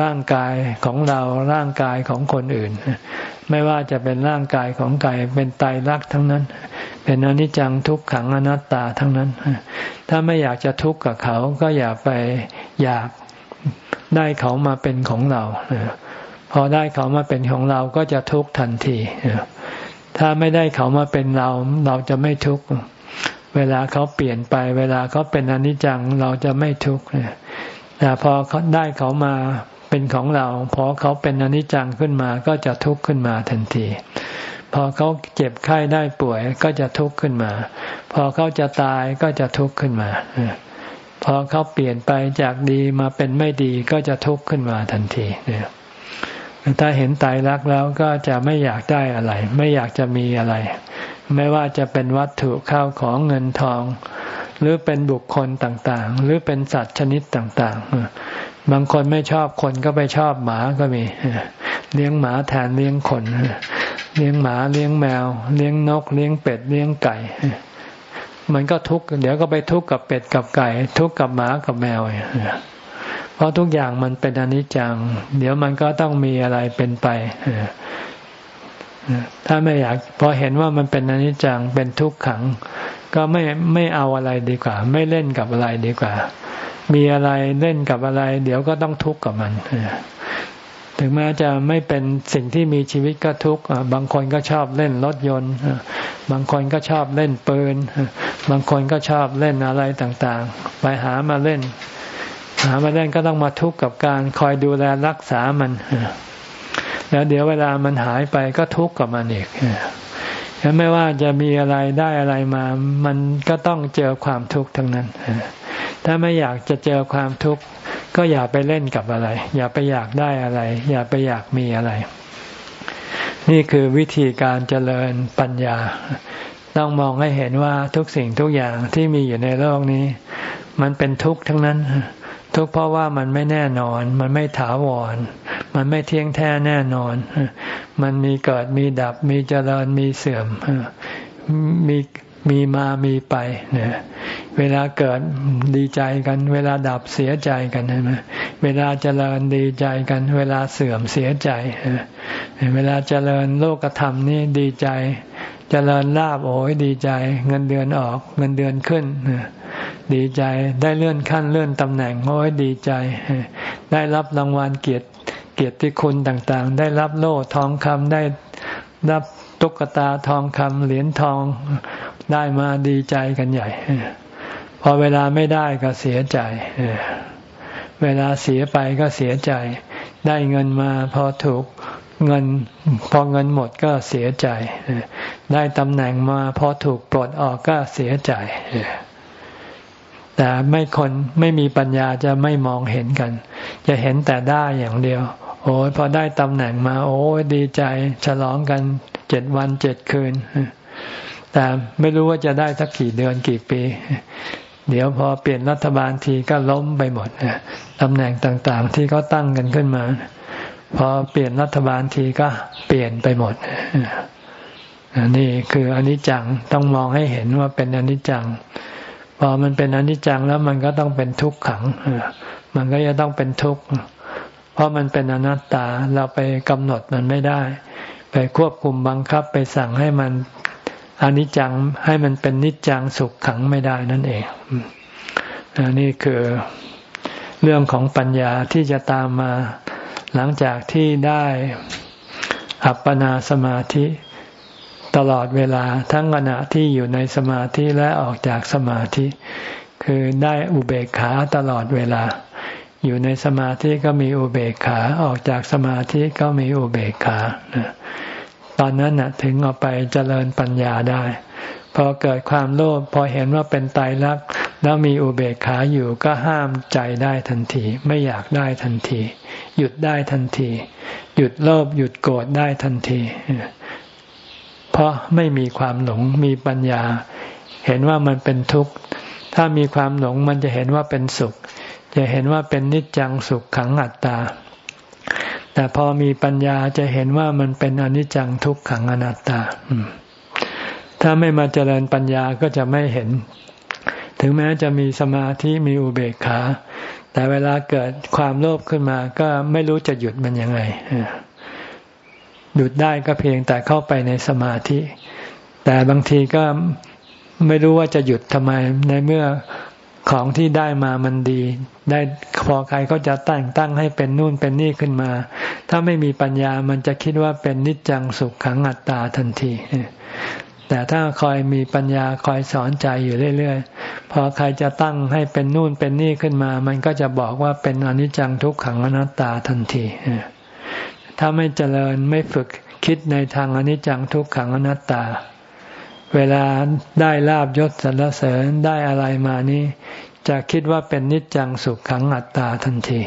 ร่างกายของเราร่างกายของคนอื่น ไม่ว่าจะเป็นร่างกายของไก่เป็นตายรักทั้งนั้น เป็นอนิจจังทุกขังอนัตตาทั้งนั้น ถ้าไม่อยากจะทุกข์กับเขาก็อย่าไปอยากได้เขามาเป็นของเราพอได้เขามาเป็นของเราก็จะทุกข์ทันทีถ้าไม่ได้เขามาเป็นเรา เราจะไม่ทุกข์เวลาเขาเปลี่ยนไป เวลาเขาเป็นอนิจจังเราจะไม่ทุกข์แต่พอเขาได้เขามา เป็นของเรา พอเขาเป็นอนิจจังขึ้นมาก็จะทุกข์ขึ้นมาทันที พอเขาเจ็บไข้ได้ป่วยก็จะทุกข์ขึ้นมา พอเขาจะตายก็จะทุกข์ขึ้นมา พอเขาเปลี่ยนไปจากดีมาเป็นไม่ดีก็จะทุกข์ขึ้นมาทันทีเนี่ยถ้าเห็นตายรักแล้วก็จะไม่อยากได้อะไร ไม่อยากจะมีอะไร ไม่ว่าจะเป็นวัตถุข้าวของเงินทอง หรือเป็นบุคคลต่างๆ หรือเป็นสัตว์ชนิดต่างๆ บางคนไม่ชอบคนก็ไปชอบหมาก็มี เลี้ยงหมาแทนเลี้ยงคน เลี้ยงหมาเลี้ยงแมว เลี้ยงนก เลี้ยงเป็ดเลี้ยงไก่ มันก็ทุกข์เดี๋ยวก็ไปทุกข์กับเป็ดกับไก่ ทุกข์กับหมากับแมวเพราะทุกอย่างมันเป็นอนิจจัง เดี๋ยวมันก็ต้องมีอะไรเป็นไปถ้าไม่อยากพอเห็นว่ามันเป็นอนิจจังเป็นทุกขัง ก็ไม่ไม่เอาอะไรดีกว่า ไม่เล่นกับอะไรดีกว่า มีอะไรเล่นกับอะไร เดี๋ยวก็ต้องทุกข์กับมันถึงแม้จะไม่เป็นสิ่งที่มีชีวิตก็ทุกข์บางคนก็ชอบเล่นรถยนต์ บางคนก็ชอบเล่นปืน บางคนก็ชอบเล่นอะไรต่างๆ ไปหามาเล่น หามาเล่นก็ต้องมาทุกข์กับการคอยดูแลรักษามัน แล้วเดี๋ยวเวลามันหายไปก็ทุกข์กับมันอีกแล้วไม่ว่าจะมีอะไรได้อะไรมา มันก็ต้องเจอความทุกข์ทั้งนั้น ถ้าไม่อยากจะเจอความทุกข์ก็อย่าไปเล่นกับอะไร อย่าไปอยากได้อะไร อย่าไปอยากมีอะไร นี่คือวิธีการเจริญปัญญา ต้องมองให้เห็นว่าทุกสิ่งทุกอย่างที่มีอยู่ในโลกนี้ มันเป็นทุกข์ทั้งนั้นทุกข์เพราะว่ามันไม่แน่นอน มันไม่ถาวร มันไม่เที่ยงแท้แน่นอน มันมีเกิดมีดับ มีเจริญมีเสื่อม มี มีมามีไปเนี่ยเวลาเกิดดีใจกัน เวลาดับเสียใจกันใช่ไหมเวลาเจริญดีใจกัน เวลาเสื่อมเสียใจ เวลาเจริญโลกธรรมนี่ดีใจ เจริญลาบโอ้ยดีใจ เงินเดือนออกเงินเดือนขึ้นดีใจได้เลื่อนขั้นเลื่อนตำแหน่งโอ้ยดีใจ ได้รับรางวัลเกียรติเกียรติคุณต่างๆ ได้รับโล่ทองคำได้รับตุ๊กตาทองคำเหรียญทอง ได้มาดีใจกันใหญ่ พอเวลาไม่ได้ก็เสียใจ เวลาเสียไปก็เสียใจ ได้เงินมาพอถูกเงินพอเงินหมดก็เสียใจ ได้ตำแหน่งมาพอถูกปลดออกก็เสียใจ แต่ไม่คนไม่มีปัญญาจะไม่มองเห็นกัน จะเห็นแต่ได้อย่างเดียว โอ้ยพอได้ตำแหน่งมา โอ้ยดีใจ ฉลองกันเจ็ดวันเจ็ดคืน แต่ไม่รู้ว่าจะได้สักกี่เดือนกี่ปี เดี๋ยวพอเปลี่ยนรัฐบาลทีก็ล้มไปหมดตำแหน่งต่างๆ ที่เขาตั้งกันขึ้นมา พอเปลี่ยนรัฐบาลทีก็เปลี่ยนไปหมดนี่คืออนิจจังต้องมองให้เห็นว่าเป็นอนิจจัง พอมันเป็นอนิจจังแล้วมันก็ต้องเป็นทุกขังมันก็จะต้องเป็นทุกข์เพราะมันเป็นอนัตตาเราไปกำหนดมันไม่ได้ ไปควบคุมบังคับไปสั่งให้มัน อนิจจังให้มันเป็นนิจจังสุขขังไม่ได้นั่นเองอันนี้คือเรื่องของปัญญาที่จะตามมาหลังจากที่ได้อัปปนาสมาธิตลอดเวลาทั้งขณะที่อยู่ในสมาธิและออกจากสมาธิ คือได้อุเบกขาตลอดเวลา อยู่ในสมาธิก็มีอุเบกขาออกจากสมาธิก็มีอุเบกขา ตอนนั้นนะถึงเอาไปเจริญปัญญาได้ พอเกิดความโลภพอเห็นว่าเป็นไตรลักษณ์แล้วมีอุเบกขาอยู่ก็ห้ามใจได้ทันที ไม่อยากได้ทันที หยุดได้ทันที หยุดโลภหยุดโกรธได้ทันที เพราะไม่มีความหลงมีปัญญา เห็นว่ามันเป็นทุกข์ ถ้ามีความหลงมันจะเห็นว่าเป็นสุข จะเห็นว่าเป็นนิจจังสุขขังอัตตา แต่พอมีปัญญาจะเห็นว่ามันเป็นอนิจจังทุกขังอนัตตา ถ้าไม่มาเจริญปัญญาก็จะไม่เห็น ถึงแม้จะมีสมาธิมีอุเบกขา แต่เวลาเกิดความโลภขึ้นมาก็ไม่รู้จะหยุดมันยังไงหยุดได้ก็เพียงแต่เข้าไปในสมาธิ แต่บางทีก็ไม่รู้ว่าจะหยุดทำไมในเมื่อ ของที่ได้มามันดี ได้พอใครก็จะตั้งตั้งให้เป็นนู่นเป็นนี่ขึ้นมา ถ้าไม่มีปัญญามันจะคิดว่าเป็นนิจจังสุขขังอัตตาทันที แต่ถ้าคอยมีปัญญาคอยสอนใจอยู่เรื่อยๆ พอใครจะตั้งให้เป็นนู่นเป็นนี่ขึ้นมา มันก็จะบอกว่าเป็นอนิจจังทุกขังอนัตตาทันที ถ้าไม่เจริญไม่ฝึกคิดในทางอนิจจังทุกขังอนัตตา เวลาได้ลาบยศสรรเสริญได้อะไรมานี้ จะคิดว่าเป็นนิจจังสุขขังอัตตาทันที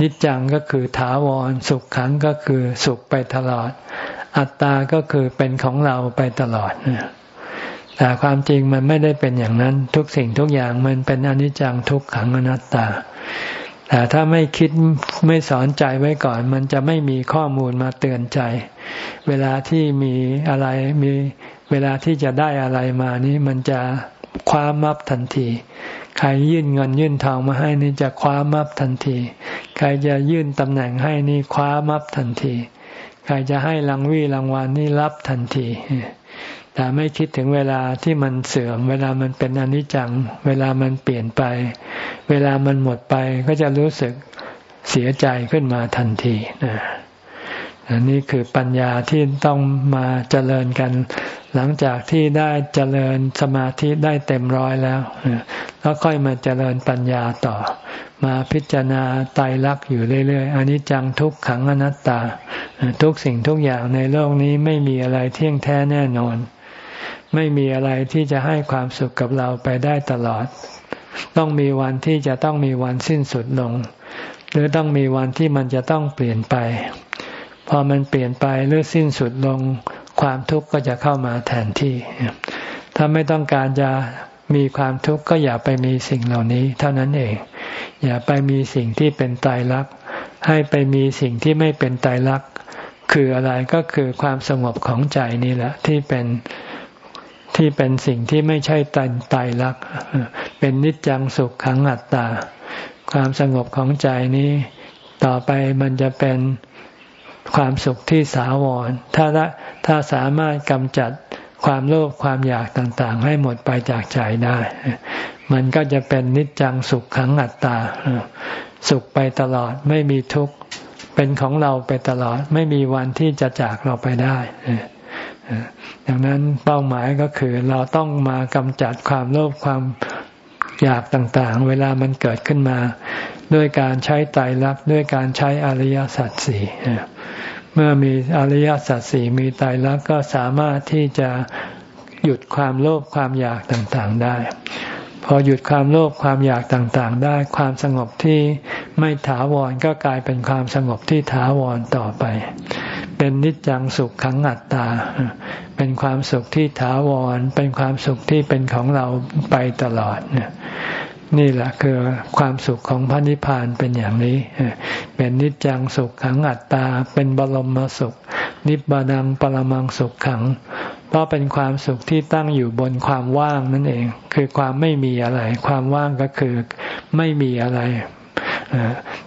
นิจจังก็คือถาวรสุขขังก็คือสุขไปตลอด อัตตาก็คือเป็นของเราไปตลอดแต่ความจริงมันไม่ได้เป็นอย่างนั้น ทุกสิ่งทุกอย่างมันเป็นอนิจจังทุกขังอนัตตา แต่ถ้าไม่คิดไม่สอนใจไว้ก่อน มันจะไม่มีข้อมูลมาเตือนใจ เวลาที่มีอะไรมี เวลาที่จะได้อะไรมานี้มันจะคว้ามับทันที ใครยื่นเงินยื่นทองมาให้นี่จะคว้ามับทันที ใครจะยื่นตำแหน่งให้นี่คว้ามับทันที ใครจะให้รางวีรางวัลนี่รับทันที แต่ไม่คิดถึงเวลาที่มันเสื่อม เวลามันเป็นอนิจจัง เวลามันเปลี่ยนไป เวลามันหมดไปก็จะรู้สึกเสียใจขึ้นมาทันทีนะ อันนี้คือปัญญาที่ต้องมาเจริญกัน หลังจากที่ได้เจริญสมาธิได้เต็มร้อยแล้วแล้วค่อยมาเจริญปัญญาต่อ มาพิจารณาไตรลักษณ์อยู่เรื่อยๆอันนี้จังทุกขังอนัตตา ทุกสิ่งทุกอย่างในโลกนี้ไม่มีอะไรเที่ยงแท้แน่นอน ไม่มีอะไรที่จะให้ความสุขกับเราไปได้ตลอด ต้องมีวันที่จะต้องมีวันสิ้นสุดลง หรือต้องมีวันที่มันจะต้องเปลี่ยนไป พอมันเปลี่ยนไปหรือสิ้นสุดลงความทุกข์ก็จะเข้ามาแทนที่ ถ้าไม่ต้องการจะมีความทุกข์ก็อย่าไปมีสิ่งเหล่านี้ เท่านั้นเอง อย่าไปมีสิ่งที่เป็นตายรัก ให้ไปมีสิ่งที่ไม่เป็นตายรัก คืออะไรก็คือความสงบของใจนี่แหละ ที่เป็นที่เป็นสิ่งที่ไม่ใช่ตันตายรัก เป็นนิจจังสุขขังอัตตา ความสงบของใจนี้ ต่อไปมันจะเป็น ความสุขที่สาวร ถ้าถ้าสามารถกำจัดความโลภความอยากต่างๆ ให้หมดไปจากใจได้ มันก็จะเป็นนิจจังสุขขังอัตตา สุขไปตลอดไม่มีทุกข์ เป็นของเราไปตลอดไม่มีวันที่จะจากเราไปได้ดังนั้นเป้าหมายก็คือเราต้องมากำจัดความโลภความ อยากต่างๆ เวลามันเกิดขึ้นมา ด้วยการใช้ไตรลักษณ์ด้วยการใช้อริยสัจสี่เมื่อมีอริยสัจสี่มีไตรลักษณ์ก็สามารถที่จะหยุดความโลภความอยากต่างๆได้ พอหยุดความโลภความอยากต่างๆ ได้ ความสงบที่ไม่ถาวรก็กลายเป็นความสงบที่ถาวรต่อไป เป็นนิจจังสุขขังอัตตา เป็นความสุขที่ถาวร เป็นความสุขที่เป็นของเราไปตลอดเนี่ยนี่แหละคือความสุขของพระนิพพานเป็นอย่างนี้ เป็นนิจจังสุขขังอัตตา เป็นบรมสุข นิบานังปรมังสุขขัง เพราะเป็นความสุขที่ตั้งอยู่บนความว่างนั่นเอง คือความไม่มีอะไร ความว่างก็คือไม่มีอะไร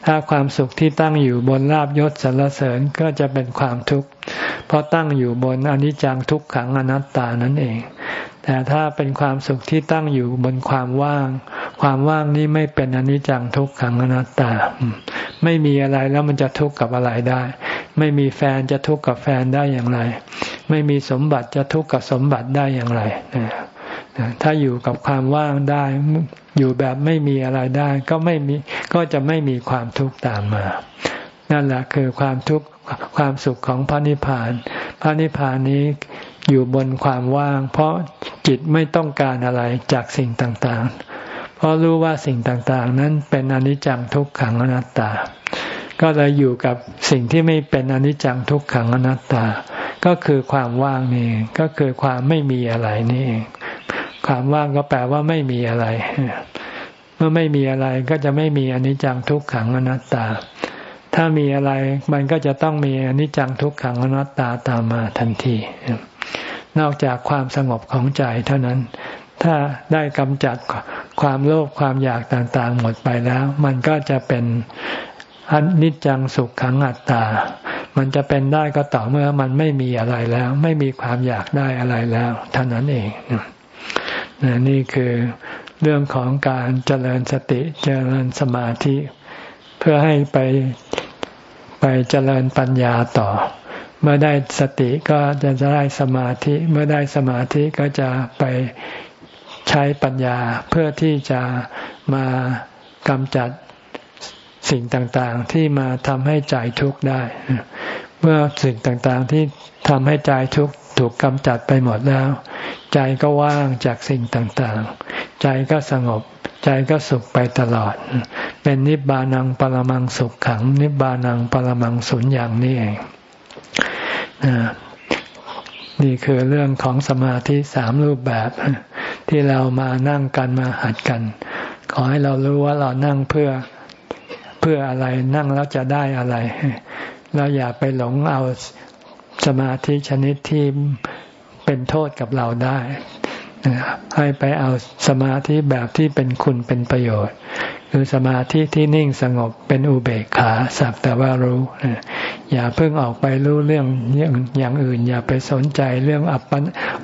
ถ้าความสุขที่ตั้งอยู่บนลาบยศสรรเสริญก็จะเป็นความทุกข์ เพราะตั้งอยู่บนอนิจจังทุกขังอนัตตานั่นเอง แต่ถ้าเป็นความสุขที่ตั้งอยู่บนความว่าง ความว่างนี้ไม่เป็นอนิจจังทุกขังอนัตตา ไม่มีอะไรแล้วมันจะทุกข์กับอะไรได้ ไม่มีแฟนจะทุกข์กับแฟนได้อย่างไร ไม่มีสมบัติจะทุกข์กับสมบัติได้อย่างไร ถ้าอยู่กับความว่างได้ อยู่แบบไม่มีอะไรได้ ก็ไม่มีก็จะไม่มีความทุกข์ตามมา นั่นแหละคือความทุกข์ความสุขของพระนิพพาน พระนิพพานนี้อยู่บนความว่าง เพราะจิตไม่ต้องการอะไรจากสิ่งต่างๆ เพราะรู้ว่าสิ่งต่างๆ นั้นเป็นอนิจจังทุกขังอนัตตา ก็เลยอยู่กับสิ่งที่ไม่เป็นอนิจจังทุกขังอนัตตา ก็คือความว่างนี่ก็คือความไม่มีอะไรนี่ ความว่างก็แปลว่าไม่มีอะไร เมื่อไม่มีอะไรก็จะไม่มีอนิจจังทุกขังอนัตตา ถ้ามีอะไรมันก็จะต้องมีอนิจจังทุกขังอนัตตาตามมาทันที นอกจากความสงบของใจเท่านั้น ถ้าได้กำจัดความโลภความอยากต่างๆ หมดไปแล้ว มันก็จะเป็นอนิจจังสุขขังอัตตา มันจะเป็นได้ก็ต่อเมื่อมันไม่มีอะไรแล้ว ไม่มีความอยากได้อะไรแล้วเท่านั้นเอง นี่คือเรื่องของการเจริญสติเจริญสมาธิ เพื่อให้ไปไปเจริญปัญญาต่อ เมื่อได้สติก็จะได้สมาธิ เมื่อได้สมาธิก็จะไปใช้ปัญญาเพื่อที่จะมากำจัดสิ่งต่างๆ ที่มาทำให้ใจทุกข์ได้ เมื่อสิ่งต่างๆที่ทำให้ใจทุกข์ ถูกกำจัดไปหมดแล้ว ใจก็ว่างจากสิ่งต่างๆ ใจก็สงบ ใจก็สุขไปตลอด เป็นนิบานังปรมังสุขขัง นิบานังปรมังสุญญ์อย่างนี้เองนี่คือเรื่องของสมาธิสามรูปแบบ ที่เรามานั่งกันมาหัดกัน ขอให้เรารู้ว่าเรานั่งเพื่อเพื่ออะไรนั่งแล้วจะได้อะไร เราอย่าไปหลงเอา สมาธิชนิดที่เป็นโทษกับเราได้ ให้ไปเอาสมาธิแบบที่เป็นคุณเป็นประโยชน์ คือสมาธิที่นิ่งสงบเป็นอุเบกขาสักแต่ว่ารู้ อย่าเพิ่งออกไปรู้เรื่องอย่างอื่น อย่าไปสนใจเรื่องอัปป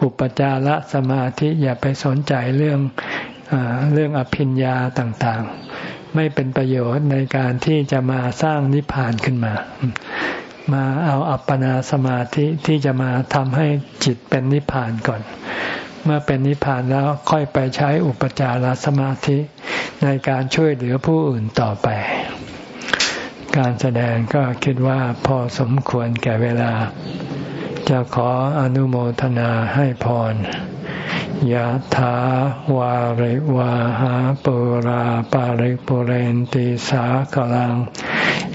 อุปจารสมาธิอย่าไปสนใจเรื่องเรื่องอภิญญาต่างๆ ไม่เป็นประโยชน์ในการที่จะมาสร้างนิพพานขึ้นมา มาเอาอัปปนาสมาธิที่จะมาทำให้จิตเป็นนิพพานก่อน เมื่อเป็นนิพพานแล้วค่อยไปใช้อุปจารสมาธิในการช่วยเหลือผู้อื่นต่อไป การแสดงก็คิดว่าพอสมควรแก่เวลา จะขออนุโมทนาให้พร ยะถาวาริวาหาปุราปาริปุเรนติสากลัง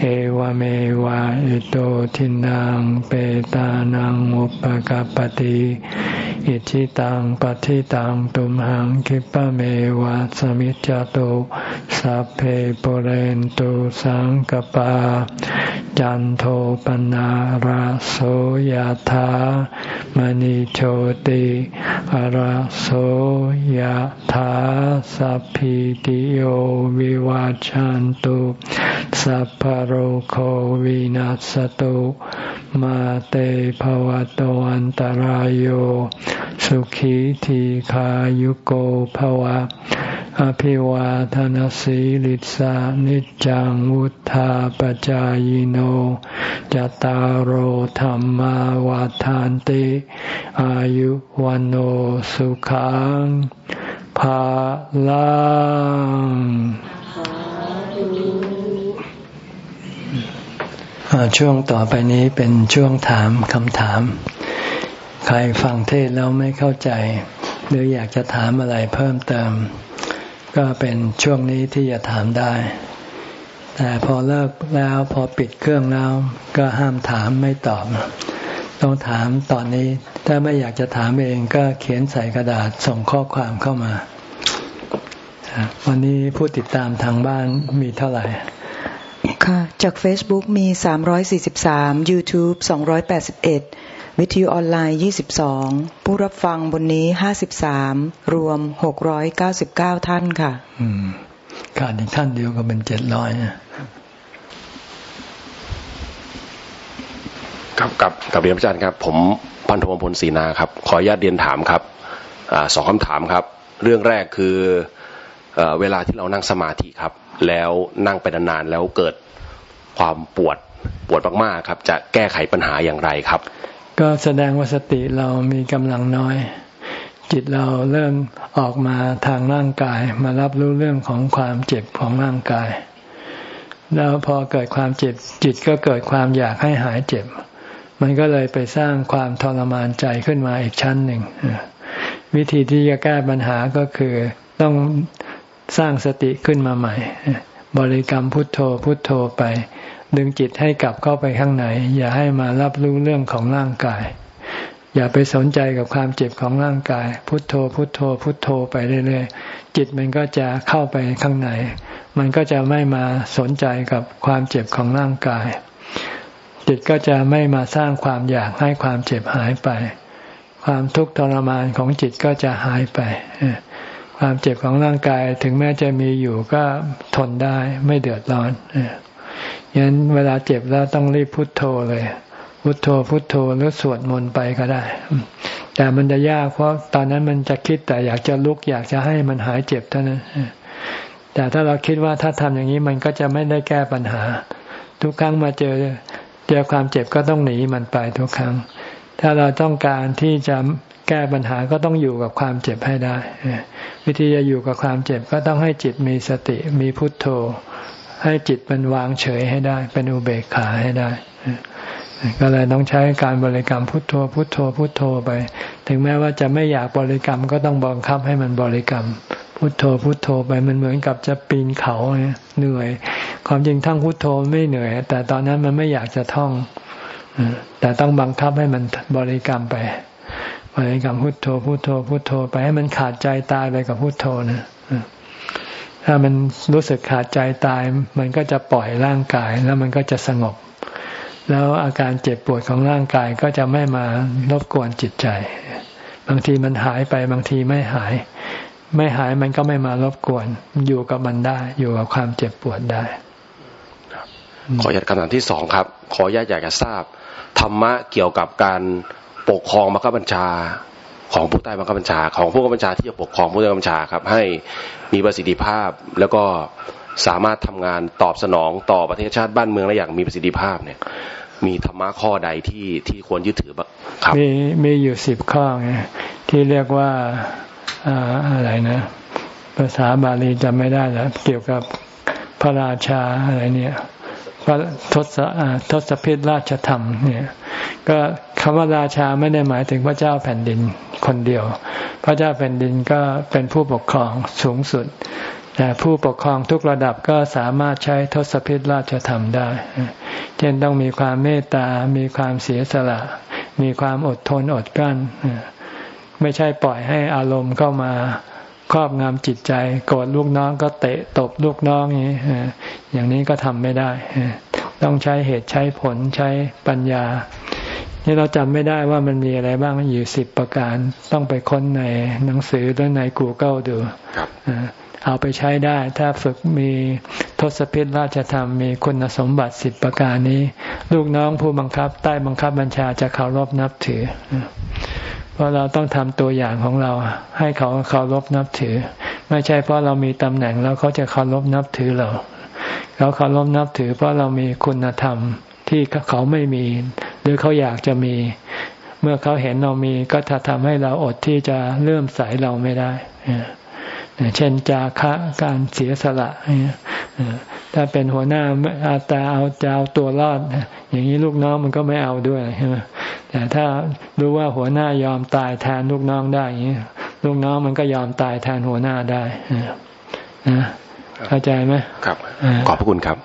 เอวเมวะอิโตทินังเปตานังอุปกาปติอิชิตังปฏิตังตุมหังคิปะเมวะสมิจจตุสัพเพปุเรนตุสังกปาจันโทปนาราโสยธามณิโชติระโสยธาสัพพิติโยวิวาจันตุสัพพโรโควินัสตุมาเตภวะตวันตารโยสุขีทีขายุโกภวะ อภิวาทนสีลิสานิจังวุธาปจายโนจตารโหธรรมาวาทานติ อายุวันโอสุขังภาลังช่วงต่อไปนี้เป็นช่วงถามคำถาม ใครฟังเทศแล้วไม่เข้าใจ หรืออยากจะถามอะไรเพิ่มเติม ก็เป็นช่วงนี้ที่จะถามได้ แต่พอเลิกแล้วพอปิดเครื่องแล้ว ก็ห้ามถามไม่ตอบ ต้องถามตอนนี้ ถ้าไม่อยากจะถามเองก็เขียนใส่กระดาษส่งข้อความเข้ามา วันนี้ผู้ติดตามทางบ้านมีเท่าไหร่ค่ะจาก Facebook มี 343 YouTube 281 วิทยุออนไลน์ 22 ผู้รับฟังบนนี้ 53 รวม 699 ท่านค่ะอืมขาดอีกท่านเดียวก็เป็นเจ็ดร้อยครับกับกับเรียนอาจารย์ครับ ผมพันธมพลศรีนาครับ ขออนุญาตเรียนถามครับอสองคำถามครับ เรื่องแรกคือเอเวลาที่เรานั่งสมาธิครับ แล้วนั่งไปนานๆแล้วเกิดความปวดปวดมากๆครับ จะแก้ไขปัญหาอย่างไรครับ ก็แสดงว่าสติเรามีกำลังน้อย จิตเราเริ่มออกมาทางร่างกาย มารับรู้เรื่องของความเจ็บของร่างกาย แล้วพอเกิดความเจ็บ จิตก็เกิดความอยากให้หายเจ็บ มันก็เลยไปสร้างความทรมานใจขึ้นมาอีกชั้นหนึ่ง วิธีที่จะแก้ปัญหาก็คือต้องสร้างสติขึ้นมาใหม่ บริกรรมพุทโธพุทโธไป ดึงจิตให้กลับเข้าไปข้างในอย่าให้มารับรู้เรื่องของร่างกาย อย่าไปสนใจกับความเจ็บของร่างกาย พุทโธ พุทโธ พุทโธไปเรื่อยๆจิตมันก็จะเข้าไปข้างใน มันก็จะไม่มาสนใจกับความเจ็บของร่างกาย จิตก็จะไม่มาสร้างความอยากให้ความเจ็บหายไป ความทุกข์ทรมานของจิตก็จะหายไปความเจ็บของร่างกายถึงแม้จะมีอยู่ก็ทนได้ไม่เดือดร้อน ยันเวลาเจ็บแล้วต้องรีบพุโทโธเลย พุโทโธพุโทโธหรือสวดมนต์ไปก็ได้ แต่มันจะยากเพราะตอนนั้นมันจะคิดแต่อยากจะลุกอยากจะให้มันหายเจ็บเท่านั้นแต่ถ้าเราคิดว่าถ้าทำอย่างนี้มันก็จะไม่ได้แก้ปัญหา ทุกครั้งมาเจอเจอความเจ็บก็ต้องหนีมันไปทุกครั้ง ถ้าเราต้องการที่จะแก้ปัญหาก็ต้องอยู่กับความเจ็บให้ได้ วิธีจะอยู่กับความเจ็บก็ต้องให้จิตมีสติมีพุทโธ ให้จิตมันวางเฉยให้ได้ เป็นอุเบกขาให้ได้ ก็เลยต้องใช้การบริกรรมพุทโธ พุทโธ พุทโธไป ถึงแม้ว่าจะไม่อยากบริกรรมก็ต้องบังคับให้มันบริกรรม พุทโธ พุทโธไปมันเหมือนกับจะปีนเขาเหนื่อย ความจริงทั้งพุทโธไม่เหนื่อย แต่ตอนนั้นมันไม่อยากจะท่องแต่ต้องบังคับให้มันบริกรรมไปบริกรรมพุทโธพุทโธพุทโธไปให้มันขาดใจตายไปกับพุทโธนะ ถ้ามันรู้สึกขาดใจตาย มันก็จะปล่อยร่างกายแล้วมันก็จะสงบ แล้วอาการเจ็บปวดของร่างกายก็จะไม่มารบกวนจิตใจ บางทีมันหายไปบางทีไม่หาย ไม่หายมันก็ไม่มารบกวน อยู่กับมันได้ อยู่กับความเจ็บปวดได้ ขออนุญาตคำถามที่สองครับ ขออนุญาตอยากจะทราบธรรมะเกี่ยวกับการปกครองมรรคบัญชา ของผู้ใต้บังคับบัญชา ของผู้บัญชาที่จะปกครองผู้ใต้บัญชาครับ ให้มีประสิทธิภาพแล้วก็สามารถทำงานตอบสนองต่อประเทศชาติบ้านเมืองได้อย่างมีประสิทธิภาพเนี่ย มีธรรมะข้อใดที่ที่ควรยึดถือบ้างครับมีมีอยู่สิบข้อไงที่เรียกว่าอะไรนะ ภาษาบาลีจำไม่ได้แล้วเกี่ยวกับพระราชาอะไรเนี่ยพระทศทศพิธราชธรรมเนี่ย ก็ คำว่าราชาไม่ได้หมายถึงพระเจ้าแผ่นดินคนเดียว พระเจ้าแผ่นดินก็เป็นผู้ปกครองสูงสุด แต่ผู้ปกครองทุกระดับก็สามารถใช้ทศพิธราชธรรมได้ เช่นต้องมีความเมตตา มีความเสียสละ มีความอดทนอดกลั้น ไม่ใช่ปล่อยให้อารมณ์เข้ามาครอบงำจิตใจโกรธลูกน้องก็เตะตบลูกน้องอย่างนี้อย่างนี้ก็ทำไม่ได้ ต้องใช้เหตุใช้ผลใช้ปัญญา นี่เราจำไม่ได้ว่ามันมีอะไรบ้างอยู่สิบประการ ต้องไปค้นในหนังสือหรือใน Google ดูเอาไปใช้ได้ ถ้าฝึกมีทศพิธราชธรรมมีคุณสมบัติสิบประการนี้ ลูกน้องผู้บังคับ ใต้บังคับบัญชาจะเคารพนับถือ เพราะเราต้องทำตัวอย่างของเรา ให้เขาเคารพนับถือ ไม่ใช่เพราะเรามีตำแหน่งแล้วเขาจะเคารพนับถือเรา เขาเคารพนับถือ เพราะเรามีคุณธรรมที่เขาไม่มี หรือเขาอยากจะมี เมื่อเขาเห็นเรามีก็จะทำให้เราอดที่จะเลื่อมใสเราไม่ได้เช่นจาคะการเสียสละถ้าเป็นหัวหน้าอาตาเอาจะเอาตัวรอด อย่างนี้ลูกน้องมันก็ไม่เอาด้วยใช่ไหมแต่ถ้ารู้ว่าหัวหน้ายอมตายแทนลูกน้องได้อย่างนี้ลูกน้องมันก็ยอมตายแทนหัวหน้าได้นะเข้าใจไหมครับขอบพระคุณครับ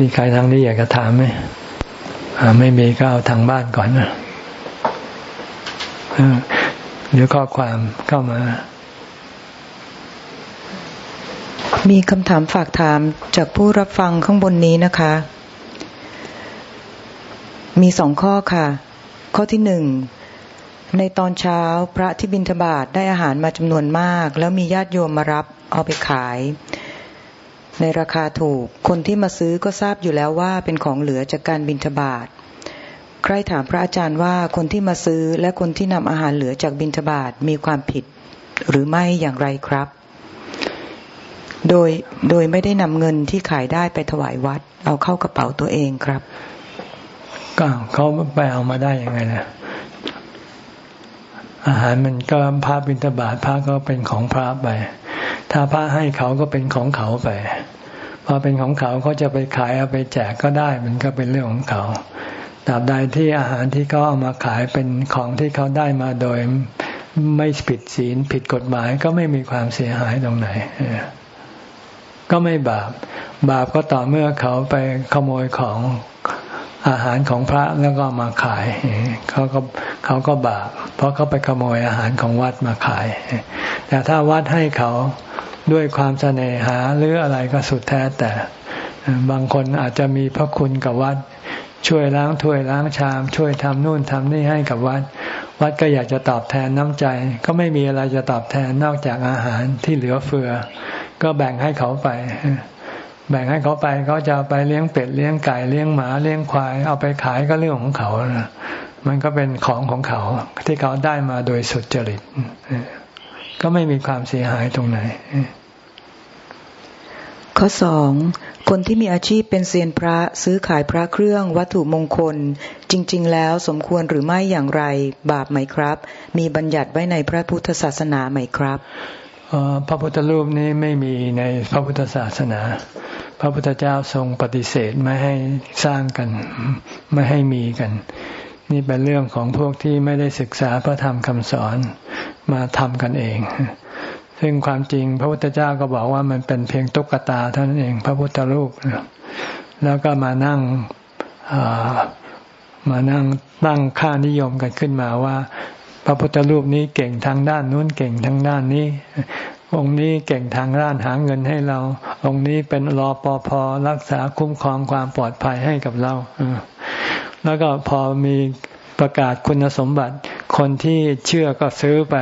มีใครทางนี้อยากจะถามไหมไม่มีก็เอาทางบ้านก่อนนะเดี๋ยวข้อความเข้ามา มีคำถามฝากถามจากผู้รับฟังข้างบนนี้นะคะ มีสองข้อค่ะ ข้อที่หนึ่งในตอนเช้าพระที่บิณฑบาตได้อาหารมาจำนวนมาก แล้วมีญาติโยมมารับเอาไปขาย ในราคาถูก คนที่มาซื้อก็ทราบอยู่แล้วว่าเป็นของเหลือจากการบิณฑบาตใครถามพระอาจารย์ว่าคนที่มาซื้อและคนที่นำอาหารเหลือจากบิณฑบาตมีความผิด หรือไม่อย่างไรครับ โดยโดยไม่ได้นำเงินที่ขายได้ไปถวายวัด เอาเข้ากระเป๋าตัวเองครับก็เขาไปเอามาได้ยังไงนะ อาหารมันก็พระบิณฑบาตพระก็เป็นของพระไป ถ้าพระให้เขาก็เป็นของเขาไป พอเป็นของเขาเขาจะไปขายเอาไปแจกก็ได้ มันก็เป็นเรื่องของเขาตราบใดที่อาหารที่เขาเอามาขายเป็นของที่เขาได้มาโดยไม่ผิดศีลผิดกฎหมายก็ไม่มีความเสียหายตรงไหน ก็ไม่บาป บาปก็ต่อเมื่อเขาไปขโมยของ อาหารของพระแล้วก็มาขายเขาก็เขาก็บาปเพราะเขาไปขโมยอาหารของวัดมาขาย แต่ถ้าวัดให้เขาด้วยความเสน่หาหรืออะไรก็สุดแท้แต่ บางคนอาจจะมีพระคุณกับวัด ช่วยล้างถ้วยล้างชาม ช่วยทำนู่นทำนี่ให้กับวัด วัดก็อยากจะตอบแทนน้ำใจ ก็ไม่มีอะไรจะตอบแทนนอกจากอาหารที่เหลือเฟือ ก็แบ่งให้เขาไป แบ่งให้เขาไปเขาจะไปเลี้ยงเป็ดเลี้ยงไก่เลี้ยงหมาเลี้ยงควาย เอาไปขายก็เรื่องของเขานะมันก็เป็นของของเขา ที่เขาได้มาโดยสุจริตก็ไม่มีความเสียหายตรงไหน ข้อสองคนที่มีอาชีพเป็นเซียนพระซื้อขายพระเครื่องวัตถุมงคล จริง ๆ แล้วสมควรหรือไม่อย่างไร บาปไหมครับ มีบัญญัติไว้ในพระพุทธศาสนาไหมครับ พระพุทธรูปนี้ไม่มีในพระพุทธศาสนา พระพุทธเจ้าทรงปฏิเสธไม่ให้สร้างกัน ไม่ให้มีกัน นี่เป็นเรื่องของพวกที่ไม่ได้ศึกษาพระธรรมคำสอนมาทำกันเอง ซึ่งความจริงพระพุทธเจ้าก็บอกว่ามันเป็นเพียงตุ๊กตาเท่านั้นเอง พระพุทธรูปแล้วก็มานั่งมานั่งตั้งค่านิยมกันขึ้นมาว่า พระพุทธรูปนี้เก่งทางด้านนู้นเก่งทางด้านนี้ องค์นี้เก่งทางด้านหาเงินให้เรา องค์นี้เป็นรอปอพรักษาคุ้มครองความปลอดภัยให้กับเราแล้วก็พอมีประกาศคุณสมบัติ คนที่เชื่อก็ซื้อไป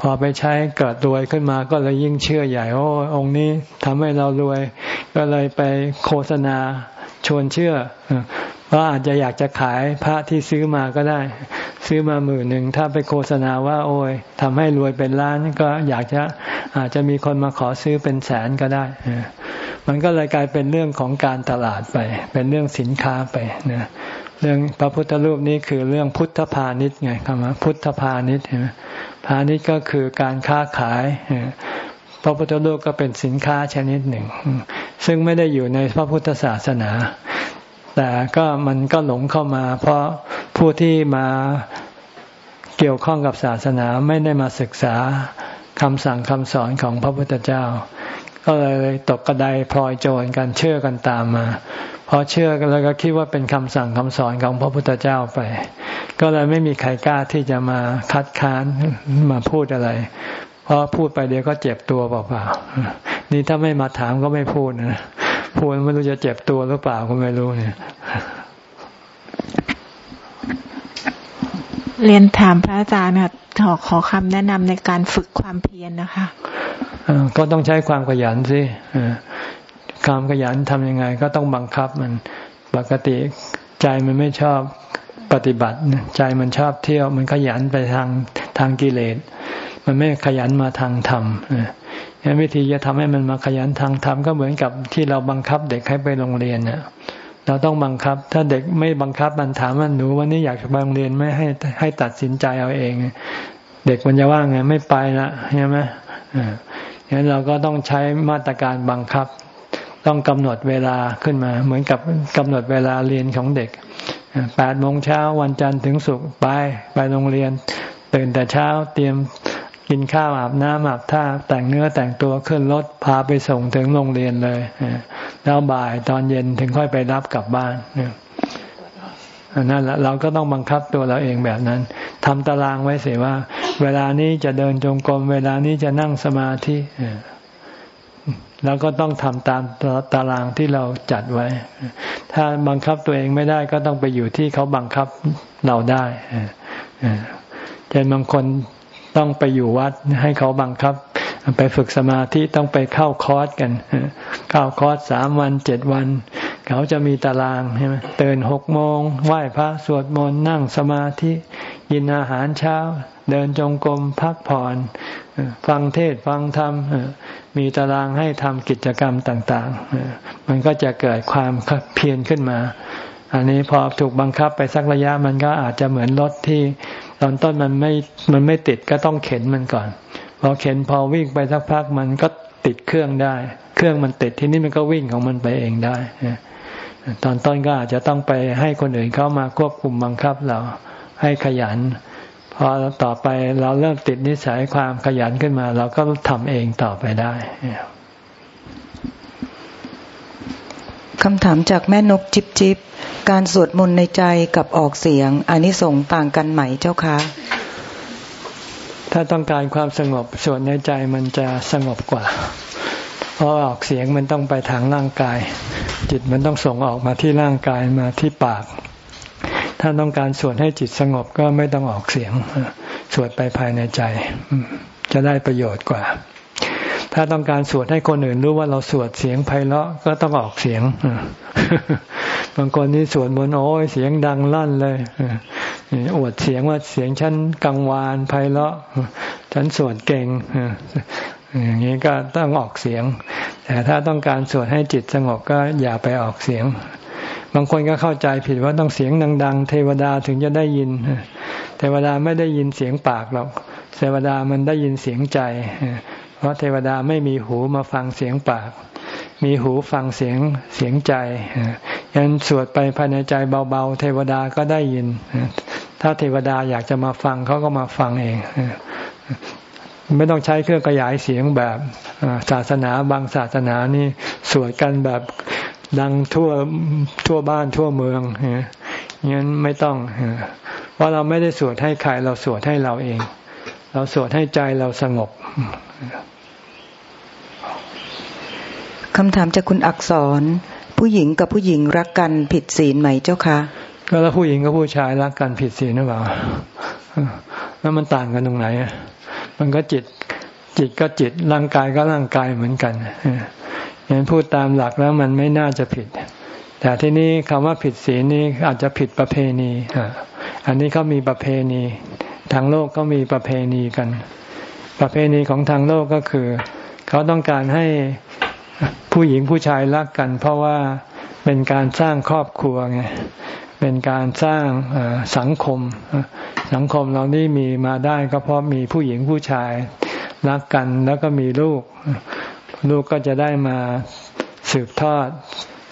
พอไปใช้เกิดรวยขึ้นมาก็เลยยิ่งเชื่อใหญ่โอ้องค์นี้ทำให้เรารวย ก็เลยไปโฆษณาชวนเชื่อ เพราะอาจจะอยากจะขายพระที่ซื้อมาก็ได้ ซื้อมาหมื่นหนึ่งถ้าไปโฆษณาว่า โอ้ยทำให้รวยเป็นล้านก็อยากจะอาจจะมีคนมาขอซื้อเป็นแสนก็ได้ มันก็เลยกลายเป็นเรื่องของการตลาดไป เป็นเรื่องสินค้าไปนะเรื่องพระพุทธรูปนี้คือเรื่องพุทธพาณิชย์ไงคำว่าพุทธพาณิชย์พาณิชย์ก็คือการค้าขายพระพุทธรูปก็เป็นสินค้าชนิดหนึ่ง ซึ่งไม่ได้อยู่ในพระพุทธศาสนา แต่ก็มันก็หลงเข้ามา เพราะผู้ที่มาเกี่ยวข้องกับศาสนาไม่ได้มาศึกษาคำสั่งคำสอนของพระพุทธเจ้า ก็เลยตกกระไดพลอยโจรกันเชื่อกันตามมาพอเชื่อกันแล้วก็คิดว่าเป็นคำสั่งคำสอนของพระพุทธเจ้าไป ก็เลยไม่มีใครกล้าที่จะมาคัดค้านมาพูดอะไร เพราะพูดไปเดี๋ยวก็เจ็บตัวเปล่าๆนี่ถ้าไม่มาถามก็ไม่พูดนะ พูดไม่รู้จะเจ็บตัวหรือเปล่าก็ไม่รู้เนี่ย เรียนถามพระอาจารย์ค่ะขอขอคำแนะนำในการฝึกความเพียรนะคะก็ต้องใช้ความขยันสิความขยันทำยังไง ก็ต้องบังคับมันปกติใจมันไม่ชอบปฏิบัติใจมันชอบเที่ยว มันขยันไปทางทางกิเลส มันไม่ขยันมาทางธรรม วิธีจะทำให้มันมาขยันทางธรรมก็เหมือนกับที่เราบังคับเด็กให้ไปโรงเรียนเนี่ยเราต้องบังคับ ถ้าเด็กไม่บังคับมันถามว่าหนูวันนี้อยากไปโรงเรียนไหมให้ให้ตัดสินใจเอาเอง เด็กมันจะว่าไงไม่ไปละใช่ไหมอ่างั้นเราก็ต้องใช้มาตรการบังคับ ต้องกำหนดเวลาขึ้นมา เหมือนกับกำหนดเวลาเรียนของเด็กแปดโมงเช้าวันจันทร์ถึงศุกร์ไปไปโรงเรียน ตื่นแต่เช้าเตรียม กินข้าวอาบน้ำอาบท่าแต่งเนื้อแต่งตัวขึ้นรถพาไปส่งถึงโรงเรียนเลยแล้วบ่ายตอนเย็นถึงค่อยไปรับกลับบ้านนั่นแหละเราก็ต้องบังคับตัวเราเองแบบนั้นทำตารางไว้เสียว่า เวลานี้จะเดินจงกรม เวลานี้จะนั่งสมาธิแล้วก็ต้องทำตามตารางที่เราจัดไว้ ถ้าบังคับตัวเองไม่ได้ก็ต้องไปอยู่ที่เขาบังคับเราได้เช่นบางคน ต้องไปอยู่วัดให้เขาบังคับ ไปฝึกสมาธิต้องไปเข้าคอร์สกัน เข้าคอร์สสามวันเจ็ดวัน เขาจะมีตารางใช่ไหมเตือนหกโมงไหว้พระสวดมนต์นั่งสมาธิกินอาหารเช้า เดินจงกรมพักผ่อนฟังเทศฟังธรรมมีตารางให้ทำกิจกรรมต่างๆ มันก็จะเกิดความเพียรขึ้นมา อันนี้พอถูกบังคับไปสักระยะมันก็อาจจะเหมือนรถที่ ตอนต้นมันไม่มันไม่ติดก็ต้องเข็นมันก่อนพอเข็นพอวิ่งไปสักพักมันก็ติดเครื่องได้ เครื่องมันติดที่นี่มันก็วิ่งของมันไปเองได้ตอนต้นก็อาจจะต้องไปให้คนอื่นเข้ามาควบคุมบังคับเราให้ขยัน พอต่อไปเราเริ่มติดนิสัยความขยันขึ้นมา เราก็ทำเองต่อไปได้ คำถามจากแม่นกจิบจิบการสวดมนต์ในใจกับออกเสียงอานิสงส์ต่างกันไหมเจ้าคะ ถ้าต้องการความสงบสวดในใจมันจะสงบกว่า เพราะออกเสียงมันต้องไปทางร่างกาย จิตมันต้องส่งออกมาที่ร่างกายมาที่ปาก ถ้าต้องการสวดให้จิตสงบก็ไม่ต้องออกเสียงสวดไปภายในใจ จะได้ประโยชน์กว่า ถ้าต้องการสวดให้คนอื่นรู้ว่าเราสวดเสียงไพเราะก็ต้องออกเสียงบางคนนี่สวดมนต์โอ้ยเสียงดังลั่นเลยอวดเสียงว่าเสียงฉันกังวานไพเราะฉันสวดเก่งอย่างนี้ก็ต้องออกเสียง แต่ถ้าต้องการสวดให้จิตสงบก็อย่าไปออกเสียง บางคนก็เข้าใจผิดว่าต้องเสียงดัง ๆ เทวดาถึงจะได้ยิน เทวดาไม่ได้ยินเสียงปากหรอก เทวดามันได้ยินเสียงใจ เพราะเทวดาไม่มีหูมาฟังเสียงปาก มีหูฟังเสียงเสียงใจยันสวดไปภายในใจเบาๆ เทวดาก็ได้ยิน ถ้าเทวดาอยากจะมาฟังเขาก็มาฟังเองไม่ต้องใช้เครื่องขยายเสียงแบบศาสนาบางศาสนานี่สวดกันแบบดังทั่วทั่วบ้านทั่วเมืองงั้นไม่ต้องเพราะเราไม่ได้สวดให้ใครเราสวดให้เราเอง เราสวดให้ใจเราสงบ คำถามจากคุณอักษร ผู้หญิงกับผู้หญิงรักกันผิดศีลไหมเจ้าคะก็แล้วผู้หญิงกับผู้ชายรักกันผิดศีลหรือเปล่าแล้วมันต่างกันตรงไหนมันก็จิตจิตก็จิตร่างกายก็ร่างกายเหมือนกันอย่างพูดตามหลักแล้วมันไม่น่าจะผิด แต่ที่นี้คำว่าผิดศีลนี้อาจจะผิดประเพณีอันนี้เขามีประเพณี ทางโลกก็มีประเพณีกัน ประเพณีของทางโลกก็คือ เขาต้องการให้ผู้หญิงผู้ชายรักกัน เพราะว่าเป็นการสร้างครอบครัวไงเป็นการสร้างสังคม สังคมเรานี่มีมาได้ก็เพราะมีผู้หญิงผู้ชายรักกันแล้วก็มีลูก ลูกก็จะได้มาสืบทอด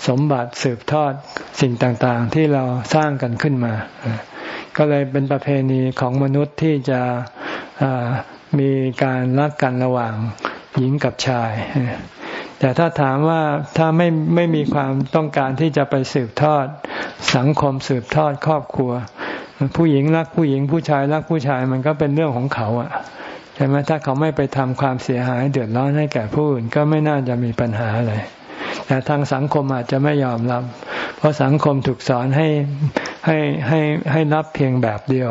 สมบัติสืบทอดสิ่งต่างๆ ที่เราสร้างกันขึ้นมา ก็เลยเป็นประเพณีของมนุษย์ที่จะ มีการรักกันระหว่างหญิงกับชาย แต่ถ้าถามว่าถ้าไม่ไม่มีความต้องการที่จะไปสืบทอด สังคมสืบทอดครอบครัว ผู้หญิงรักผู้หญิงผู้ชายรักผู้ชายมันก็เป็นเรื่องของเขาอะใช่ไหมถ้าเขาไม่ไปทำความเสียหายเดือดร้อนให้แก่ผู้อื่นก็ไม่น่าจะมีปัญหาอะไรแต่ทางสังคมอาจจะไม่ยอมรับ เพราะสังคมถูกสอนให้ให้ให้ให้รับเพียงแบบเดียว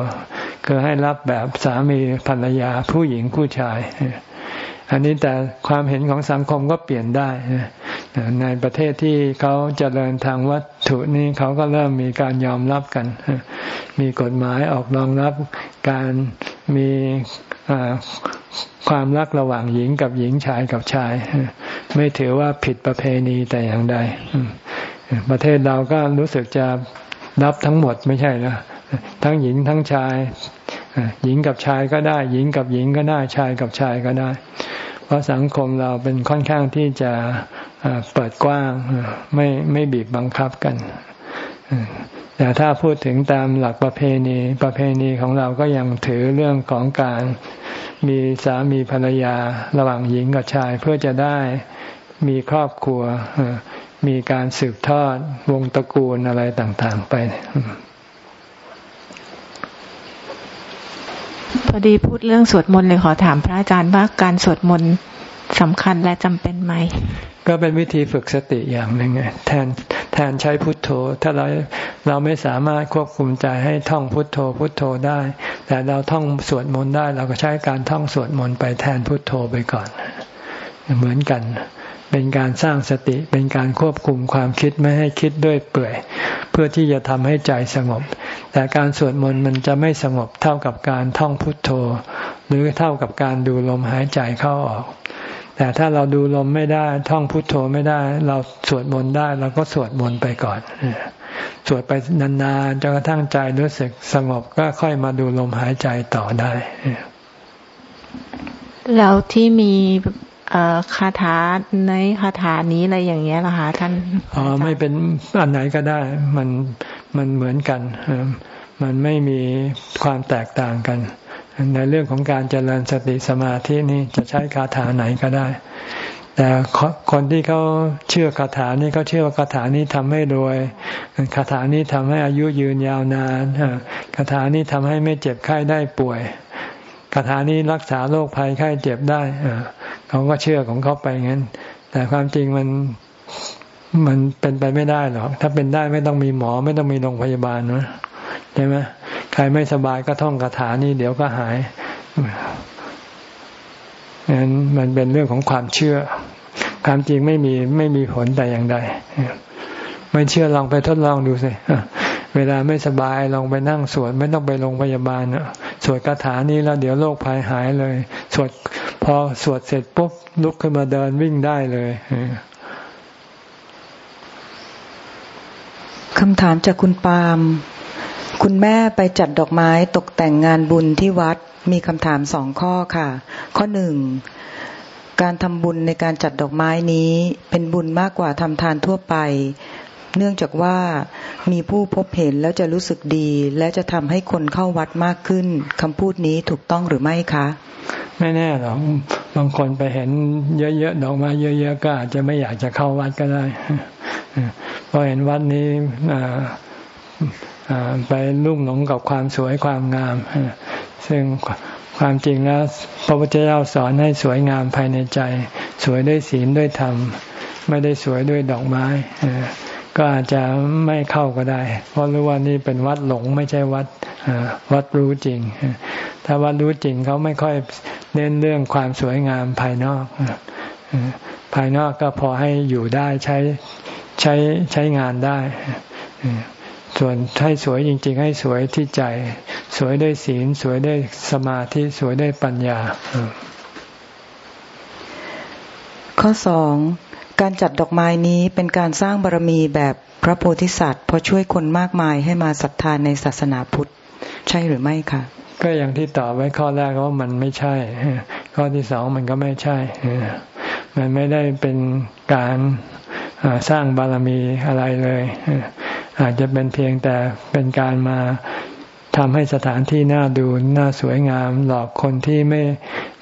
คือให้รับแบบสามีภรรยาผู้หญิงผู้ชาย อันนี้แต่ความเห็นของสังคมก็เปลี่ยนได้ ในประเทศที่เขาเจริญทางวัตถุนี้เขาก็เริ่มมีการยอมรับกัน มีกฎหมายออกรองรับการมีความรักระหว่างหญิงกับหญิงชายกับชาย ไม่ถือว่าผิดประเพณีแต่อย่างใดประเทศเราก็รู้สึกจะรับทั้งหมดไม่ใช่นะ ทั้งหญิงทั้งชาย หญิงกับชายก็ได้ หญิงกับหญิงก็ได้ ชายกับชายก็ได้ เพราะสังคมเราเป็นค่อนข้างที่จะเปิดกว้างไม่ไม่บีบบังคับกันแต่ถ้าพูดถึงตามหลักประเพณีประเพณีของเราก็ยังถือเรื่องของการมีสามีภรรยาระหว่างหญิงกับชายเพื่อจะได้มีครอบครัวมีการสืบทอดวงตระกูลอะไรต่างๆไป พอดีพูดเรื่องสวดมนต์เลยขอถามพระอาจารย์ว่าการสวดมนต์สำคัญและจำเป็นไหม ก็เป็นวิธีฝึกสติอย่างหนึ่งไงแทนแทนใช้พุทโธ ถ้าเราเราไม่สามารถควบคุมใจให้ท่องพุทโธ พุทโธได้ แต่เราท่องสวดมนต์ได้ เราก็ใช้การท่องสวดมนต์ไปแทนพุทโธไปก่อน เหมือนกัน เป็นการสร้างสติ เป็นการควบคุมความคิดไม่ให้คิดด้วยเปื่อย เพื่อที่จะทำให้ใจสงบ แต่การสวดมนต์มันจะไม่สงบเท่ากับการท่องพุทโธ หรือเท่ากับการดูลมหายใจเข้าออก แต่ถ้าเราดูลมไม่ได้ท่องพุทโธไม่ได้ เราสวดมนต์ได้เราก็สวดมนต์ไปก่อนสวดไปนานๆจนกระทั่งใจรู้สึกสงบก็ค่อยมาดูลมหายใจต่อได้แล้วที่มี คาถาในคาถานี้อะไรอย่างเงี้ยล่ะคะท่านอ๋อไม่เป็นอันไหนก็ได้ มันมันเหมือนกัน มันไม่มีความแตกต่างกัน ในเรื่องของการเจริญสติสมาธินี่จะใช้คาถาไหนก็ได้ แต่คนที่เขาเชื่อคาถานี้เขาเชื่อว่าคาถานี้ทำให้รวยคาถานี้ทำให้อายุยืนยาวนานคาถานี้ทำให้ไม่เจ็บไข้ได้ป่วยคาถานี้รักษาโรคภัยไข้เจ็บได้ เขาก็เชื่อของเขาไปงั้น แต่ความจริงมันมันเป็นไปไม่ได้หรอก ถ้าเป็นได้ไม่ต้องมีหมอไม่ต้องมีโรงพยาบาลนะใช่ไหมใครไม่สบายก็ท่องคาถานี้เดี๋ยวก็หายนั้นมันเป็นเรื่องของความเชื่อ ความจริงไม่มีไม่มีผลแต่อย่างใด ไม่เชื่อลองไปทดลองดูสิเวลาไม่สบายลองไปนั่งสวดไม่ต้องไปโรงพยาบาลสวดคาถานี้แล้วเดี๋ยวโรคภัยหายเลย สวด พอสวดเสร็จปุ๊บลุกขึ้นมาเดินวิ่งได้เลยคำถามจากคุณปาล์มคุณแม่ไปจัดดอกไม้ตกแต่งงานบุญที่วัดมีคำถามสองข้อค่ะ ข้อหนึ่งการทำบุญในการจัดดอกไม้นี้เป็นบุญมากกว่าทำทานทั่วไป เนื่องจากว่ามีผู้พบเห็นแล้วจะรู้สึกดี และจะทำให้คนเข้าวัดมากขึ้นคำพูดนี้ถูกต้องหรือไม่คะ ไม่แน่หรอกบางคนไปเห็นเยอะๆดอกไม้เยอะๆก็อาจจะไม่อยากจะเข้าวัดก็ได้เพราะเห็นวัดนี้ไปลุ่มหลงกับความสวยความงาม ซึ่งความจริงแล้วพระพุทธเจ้าสอนให้สวยงามภายในใจ สวยด้วยศีลด้วยธรรม ไม่ได้สวยด้วยดอกไม้ ก็อาจจะไม่เข้าก็ได้ เพราะรู้ว่านี่เป็นวัดหลงไม่ใช่วัดวัดรู้จริง ถ้าวัดรู้จริงเขาไม่ค่อยเน้นเรื่องความสวยงามภายนอก ภายนอกก็พอให้อยู่ได้ใช้ใช้ใช้งานได้ ส่วนให้สวยจริง ๆ ให้สวยที่ใจ สวยด้วยศีล สวยด้วยสมาธิ สวยด้วยปัญญา ข้อสอง การจัดดอกไม้นี้เป็นการสร้างบารมีแบบพระโพธิสัตว์เพราะช่วยคนมากมายให้มาศรัทธานในศาสนาพุทธ ใช่หรือไม่คะก็อย่างที่ตอบไว้ข้อแรกว่ามันไม่ใช่ ข้อที่สองมันก็ไม่ใช่ มันไม่ได้เป็นการสร้างบารมีอะไรเลย อาจจะเป็นเพียงแต่เป็นการมาทำให้สถานที่น่าดูน่าสวยงาม หลอกคนที่ไม่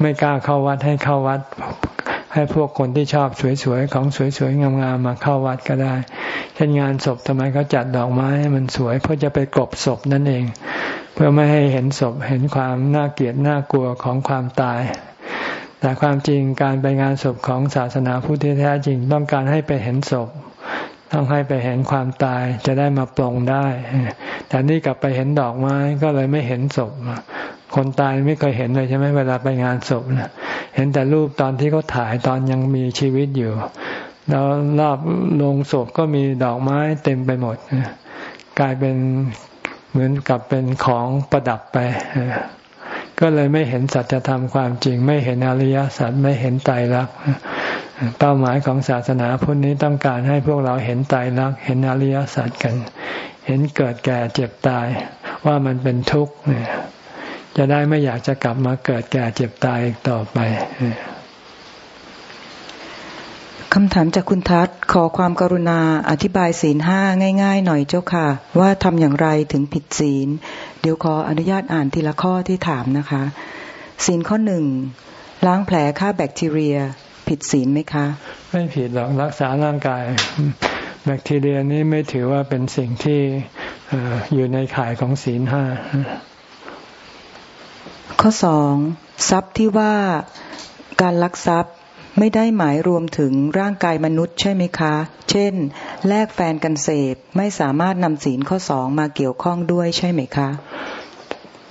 ไม่กล้าเข้าวัดให้เข้าวัด ให้พวกคนที่ชอบสวยๆของสวยๆงามๆมาเข้าวัดก็ได้ เช่นงานศพทำไมเขาจัดดอกไม้ให้มันสวยเพื่อจะไปกลบศพนั่นเอง เพื่อไม่ให้เห็นศพเห็นความน่าเกลียดน่ากลัวของความตาย แต่ความจริงการไปงานศพของศาสนาพุทธแท้จริงต้องการให้ไปเห็นศพต้องให้ไปเห็นความตายจะได้มาปลงได้ แต่นี่กลับไปเห็นดอกไม้ก็เลยไม่เห็นศพ คนตายไม่เคยเห็นเลยใช่ไหมเวลาไปงานศพนะเห็นแต่รูปตอนที่เขาถ่ายตอนยังมีชีวิตอยู่ แล้วรอบโรงศพก็มีดอกไม้เต็มไปหมดกลายเป็นเหมือนกับเป็นของประดับไปก็เลยไม่เห็นสัจธรรมความจริง ไม่เห็นอริยสัจไม่เห็นไตรลักษณ์เป้าหมายของศาสนาพุทธนี้ต้องการให้พวกเราเห็นไตรลักษณ์เห็นอริยสัจกัน เห็นเกิดแก่เจ็บตายว่ามันเป็นทุกข์เนี่ย จะได้ไม่อยากจะกลับมาเกิดแก่เจ็บตายอีกต่อไปคำถามจากคุณทัศขอความกรุณาอธิบายศีลห้าง่าย ๆ หน่อยเจ้าค่ะ ว่าทำอย่างไรถึงผิดศีล เดี๋ยวขออนุญาตอ่านทีละข้อที่ถามนะคะ ศีลข้อหนึ่งล้างแผลฆ่าแบคทีเรีย ผิดศีลไหมคะ ไม่ผิดหรอกรักษาร่างกาย แบคทีเรียนี้ไม่ถือว่าเป็นสิ่งที่อยู่ในข่ายของศีลห้า ข้อสองทรัพย์ที่ว่าการลักทรัพย์ไม่ได้หมายรวมถึงร่างกายมนุษย์ใช่ไหมคะ เช่น แลกแฟนกันเสพไม่สามารถนำศีลข้อสองมาเกี่ยวข้องด้วยใช่ไหมคะ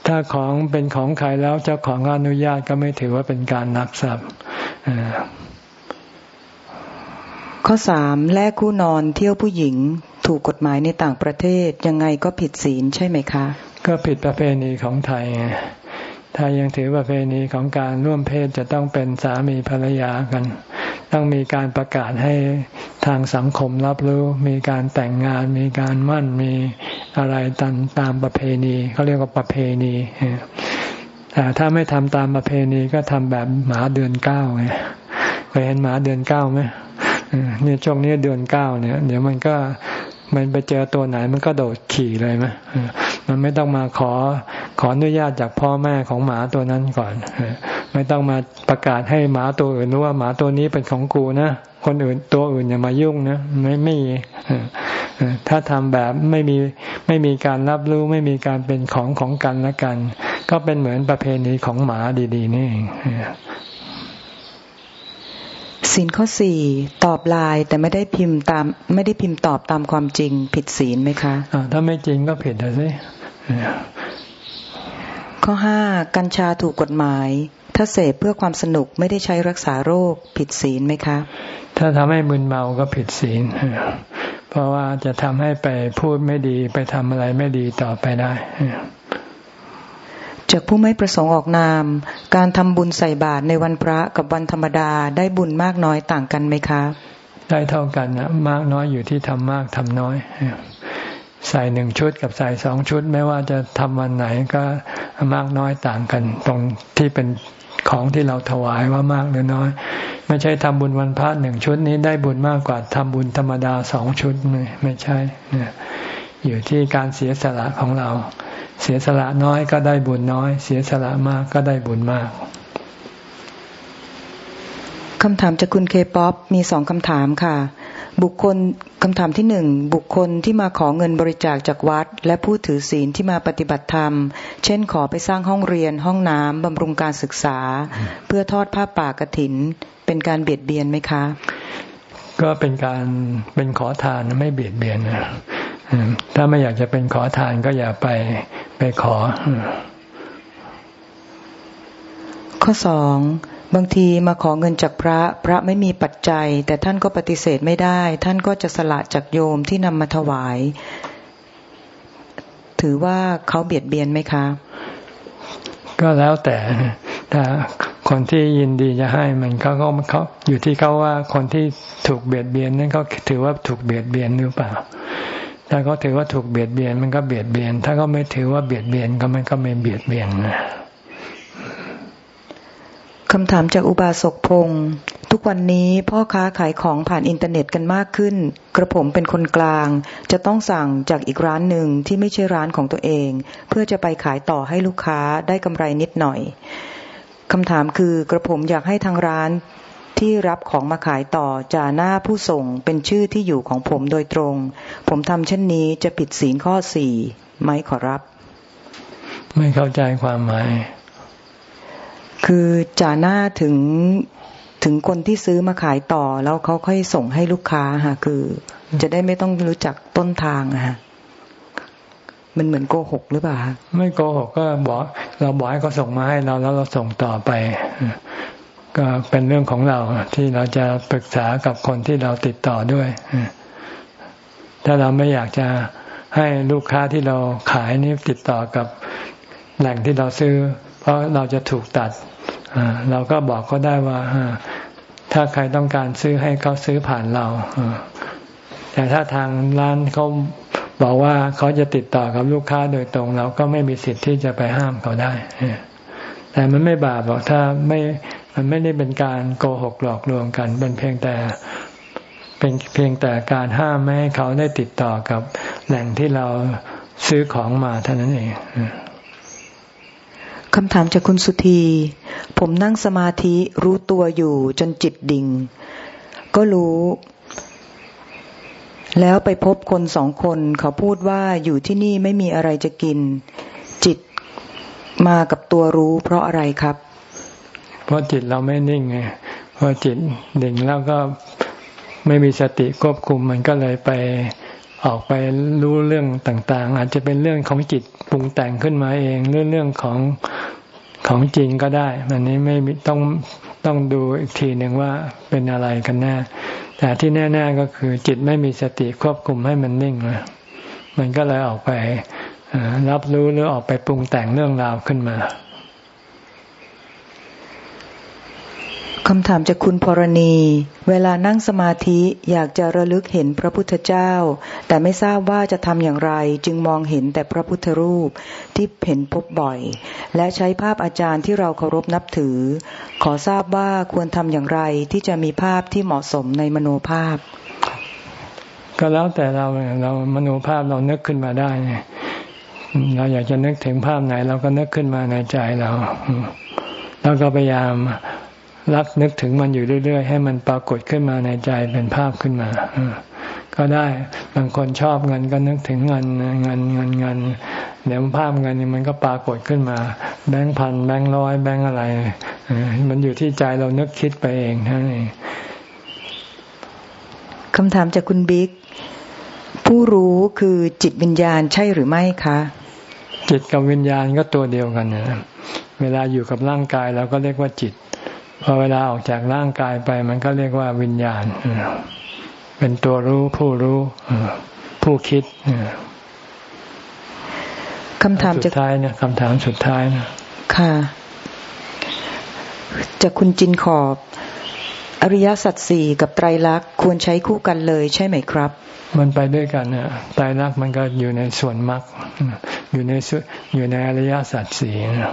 ถ้าของเป็นของใครแล้วเจ้าของอนุญาตก็ไม่ถือว่าเป็นการนักทรัพย์ข้อสามแลกคู่นอนเที่ยวผู้หญิงถูกกฎหมายในต่างประเทศยังไงก็ผิดศีลใช่ไหมคะ ก็ผิดประเพณีของไทย ถ้ายังถือประเพณีของการร่วมเพศจะต้องเป็นสามีภรรยากัน ต้องมีการประกาศให้ทางสังคมรับรู้ มีการแต่งงาน มีการมั่น มีอะไรตามตามประเพณีเขาเรียกว่าประเพณีแต่ถ้าไม่ทำตามประเพณีก็ทำแบบหมาเดือนเก้าไงเคยเห็นหมาเดือนเก้าไหมเนี่ยช่วงนี้เดือนเก้าเนี่ย เดี๋ยวมันก็มันไปเจอตัวไหนมันก็โดดขี่เลยไหม มันไม่ต้องมาขอขออนุญาตจากพ่อแม่ของหมาตัวนั้นก่อน ไม่ต้องมาประกาศให้หมาตัวอื่นรู้ว่าหมาตัวนี้เป็นของกูนะคนอื่นตัวอื่นอย่ามายุ่งนะไม่ไม่ถ้าทำแบบไม่มีไม่มีการรับรู้ไม่มีการเป็นของของกันและกัน ก็เป็นเหมือนประเพณีของหมาดี ๆ นี่เอง ศีลข้อสี่ตอบลายแต่ไม่ได้พิมพ์ตาม ไม่ได้พิมพ์ตอบตามความจริง ผิดศีลไหมคะะถ้าไม่จริงก็ผิดสิข้อห้ากัญชาถูกกฎหมาย ถ้าเสพเพื่อความสนุกไม่ได้ใช้รักษาโรค ผิดศีลไหมคะ ถ้าทำให้มึนเมาก็ผิดศีลเพราะว่าจะทำให้ไปพูดไม่ดีไปทำอะไรไม่ดีต่อไปได้ จากผู้ไม่ประสงค์ออกนาม การทำบุญใส่บาตรในวันพระกับวันธรรมดาได้บุญมากน้อยต่างกันไหมคะ ได้เท่ากันนะมากน้อยอยู่ที่ทำมากทำน้อย ใส่หนึ่งชุดกับใส่สองชุด ไม่ว่าจะทำวันไหนก็มากน้อยต่างกัน ตรงที่เป็นของที่เราถวายว่ามากหรือน้อย ไม่ใช่ทำบุญวันพระหนึ่งชุดนี้ได้บุญมากกว่าทำบุญธรรมดาสองชุดไม่ไม่ใช่เนี่ยอยู่ที่การเสียสละของเรา เสียสละน้อยก็ได้บุญน้อย เสียสละมากก็ได้บุญมากคำถามจากคุณเคป๊อปมีสองคำถามค่ะ บุคคลคำถามที่หนึ่งบุคคลที่มาขอเงินบริจาคจากวัด และผู้ถือศีลที่มาปฏิบัติธรรม เช่นขอไปสร้างห้องเรียนห้องน้ำบำรุงการศึกษา เพื่อทอดผ้าป่ากระถิน เป็นการเบียดเบียนไหมคะ ก็เป็นการเป็นขอทานไม่เบียดเบียนนะ ถ้าไม่อยากจะเป็นขอทานก็อย่าไปไปขอ ข้อสองบางทีมาขอเงินจากพระ พระไม่มีปัจจัย แต่ท่านก็ปฏิเสธไม่ได้ ท่านก็จะสละจากโยมที่นำมาถวาย ถือว่าเขาเบียดเบียนไหมคะ ก็แล้วแต่ถ้าคนที่ยินดีจะให้มันเขาก็เขาอยู่ที่เขาว่าคนที่ถูกเบียดเบียนนั้นเขาถือว่าถูกเบียดเบียนหรือเปล่า ถ้าเขาถือว่าถูกเบียดเบียนมันก็เบียดเบียน ถ้าเขาไม่ถือว่าเบียดเบียนก็มันก็ไม่เบียดเบียนนะคำถามจากอุบาสกพงศ์ทุกวันนี้พ่อค้าขายของผ่านอินเทอร์เน็ตกันมากขึ้น กระผมเป็นคนกลาง จะต้องสั่งจากอีกร้านหนึ่งที่ไม่ใช่ร้านของตัวเอง เพื่อจะไปขายต่อให้ลูกค้าได้กำไรนิดหน่อยคำถามคือกระผมอยากให้ทางร้าน ที่รับของมาขายต่อจ่าหน้าผู้ส่งเป็นชื่อที่อยู่ของผมโดยตรง ผมทำเช่นนี้จะผิดศีลข้อสี่ไหมขอรับ ไม่เข้าใจความหมายคคือจ่าหน้าถึงถึงคนที่ซื้อมาขายต่อ แล้วเขาค่อยส่งให้ลูกค้าค่ะ คือ จะได้ไม่ต้องรู้จักต้นทางอะค่ะมันเหมือนโกหกหรือเปล่าไม่โกหกก็บอก เราบอกให้เขาส่งมาให้เราแล้วเราส่งต่อไป ก็เป็นเรื่องของเราที่เราจะปรึกษากับคนที่เราติดต่อด้วย ถ้าเราไม่อยากจะให้ลูกค้าที่เราขายนี่ติดต่อกับแหล่งที่เราซื้อ เพราะเราจะถูกตัด เราก็บอกเขาได้ว่า ถ้าใครต้องการซื้อให้เขาซื้อผ่านเรา แต่ถ้าทางร้านเขาบอกว่าเขาจะติดต่อกับลูกค้าโดยตรง เราก็ไม่มีสิทธิ์ที่จะไปห้ามเขาได้ แต่มันไม่บาปหรอกถ้าไม่ มันไม่ได้เป็นการโกหกหลอกลวงกันเป็นเพียงแต่เป็นเพียงแต่การห้ามไม่ให้เขาได้ติดต่อกับแหล่งที่เราซื้อของมาเท่านั้นเองคำถามจากคุณสุธี ผมนั่งสมาธิรู้ตัวอยู่จนจิตดิ่ง ก็รู้ แล้วไปพบคนสองคนเขาพูดว่าอยู่ที่นี่ไม่มีอะไรจะกิน จิตมากับตัวรู้เพราะอะไรครับ เพราะจิตเราไม่นิ่งไงพอจิตดิ่งแล้วก็ไม่มีสติควบคุมมันก็เลยไปออกไปรู้เรื่องต่าง ๆ อาจจะเป็นเรื่องของจิตปรุงแต่งขึ้นมาเองเรื่องเรื่องของของจริงก็ได้อันนี้ไม่ต้องต้องดูอีกทีหนึ่งว่าเป็นอะไรกันแน่แต่ที่แน่ๆก็คือจิตไม่มีสติควบคุมให้มันนิ่งนะมันก็เลยออกไปรับรู้หรือออกไปปรุงแต่งเรื่องราวขึ้นมา คำถามจากคุณพรณี เวลานั่งสมาธิอยากจะระลึกเห็นพระพุทธเจ้า แต่ไม่ทราบว่าจะทำอย่างไร จึงมองเห็นแต่พระพุทธรูปที่เห็นพบบ่อย และใช้ภาพอาจารย์ที่เราเคารพนับถือ ขอทราบว่าควรทำอย่างไรที่จะมีภาพที่เหมาะสมในมโนภาพ ก็แล้วแต่เราเรามโนภาพเรานึกขึ้นมาได้เราอยากจะนึกถึงภาพไหน เราก็นึกขึ้นมาในใจเราแล้วก็พยายาม รักนึกถึงมันอยู่เรื่อย ๆ ให้มันปรากฏขึ้นมาในใจเป็นภาพขึ้นมาก็ได้บางคนชอบเงินก็นึกถึงเงินเงินเงินเงินเดี๋ยวภาพเงินนี่มันก็ปรากฏขึ้นมา แบงค์พันแบงค์ร้อยแบงค์อะไรมันอยู่ที่ใจเรานึกคิดไปเองท่านเองคำถามจากคุณบิ๊กผู้รู้คือจิตวิญญาณใช่หรือไม่คะ จิตกับวิญญาณก็ตัวเดียวกันนะเวลาอยู่กับร่างกายเราก็เรียกว่าจิต พอเวลาออกจากร่างกายไปมันก็เรียกว่าวิญญาณ เป็นตัวรู้ผู้รู้ผู้คิดคำถามสุดท้ายเนี่ยคำถามสุดท้ายนะค่ะจากคุณจินขอบ อริยสัจสี่กับไตรลักษณ์ควรใช้คู่กันเลยใช่ไหมครับ มันไปด้วยกันเนี่ยไตรลักษณ์มันก็อยู่ในส่วนมรรคอยู่ในอยู่ในอริยสัจสี่นะ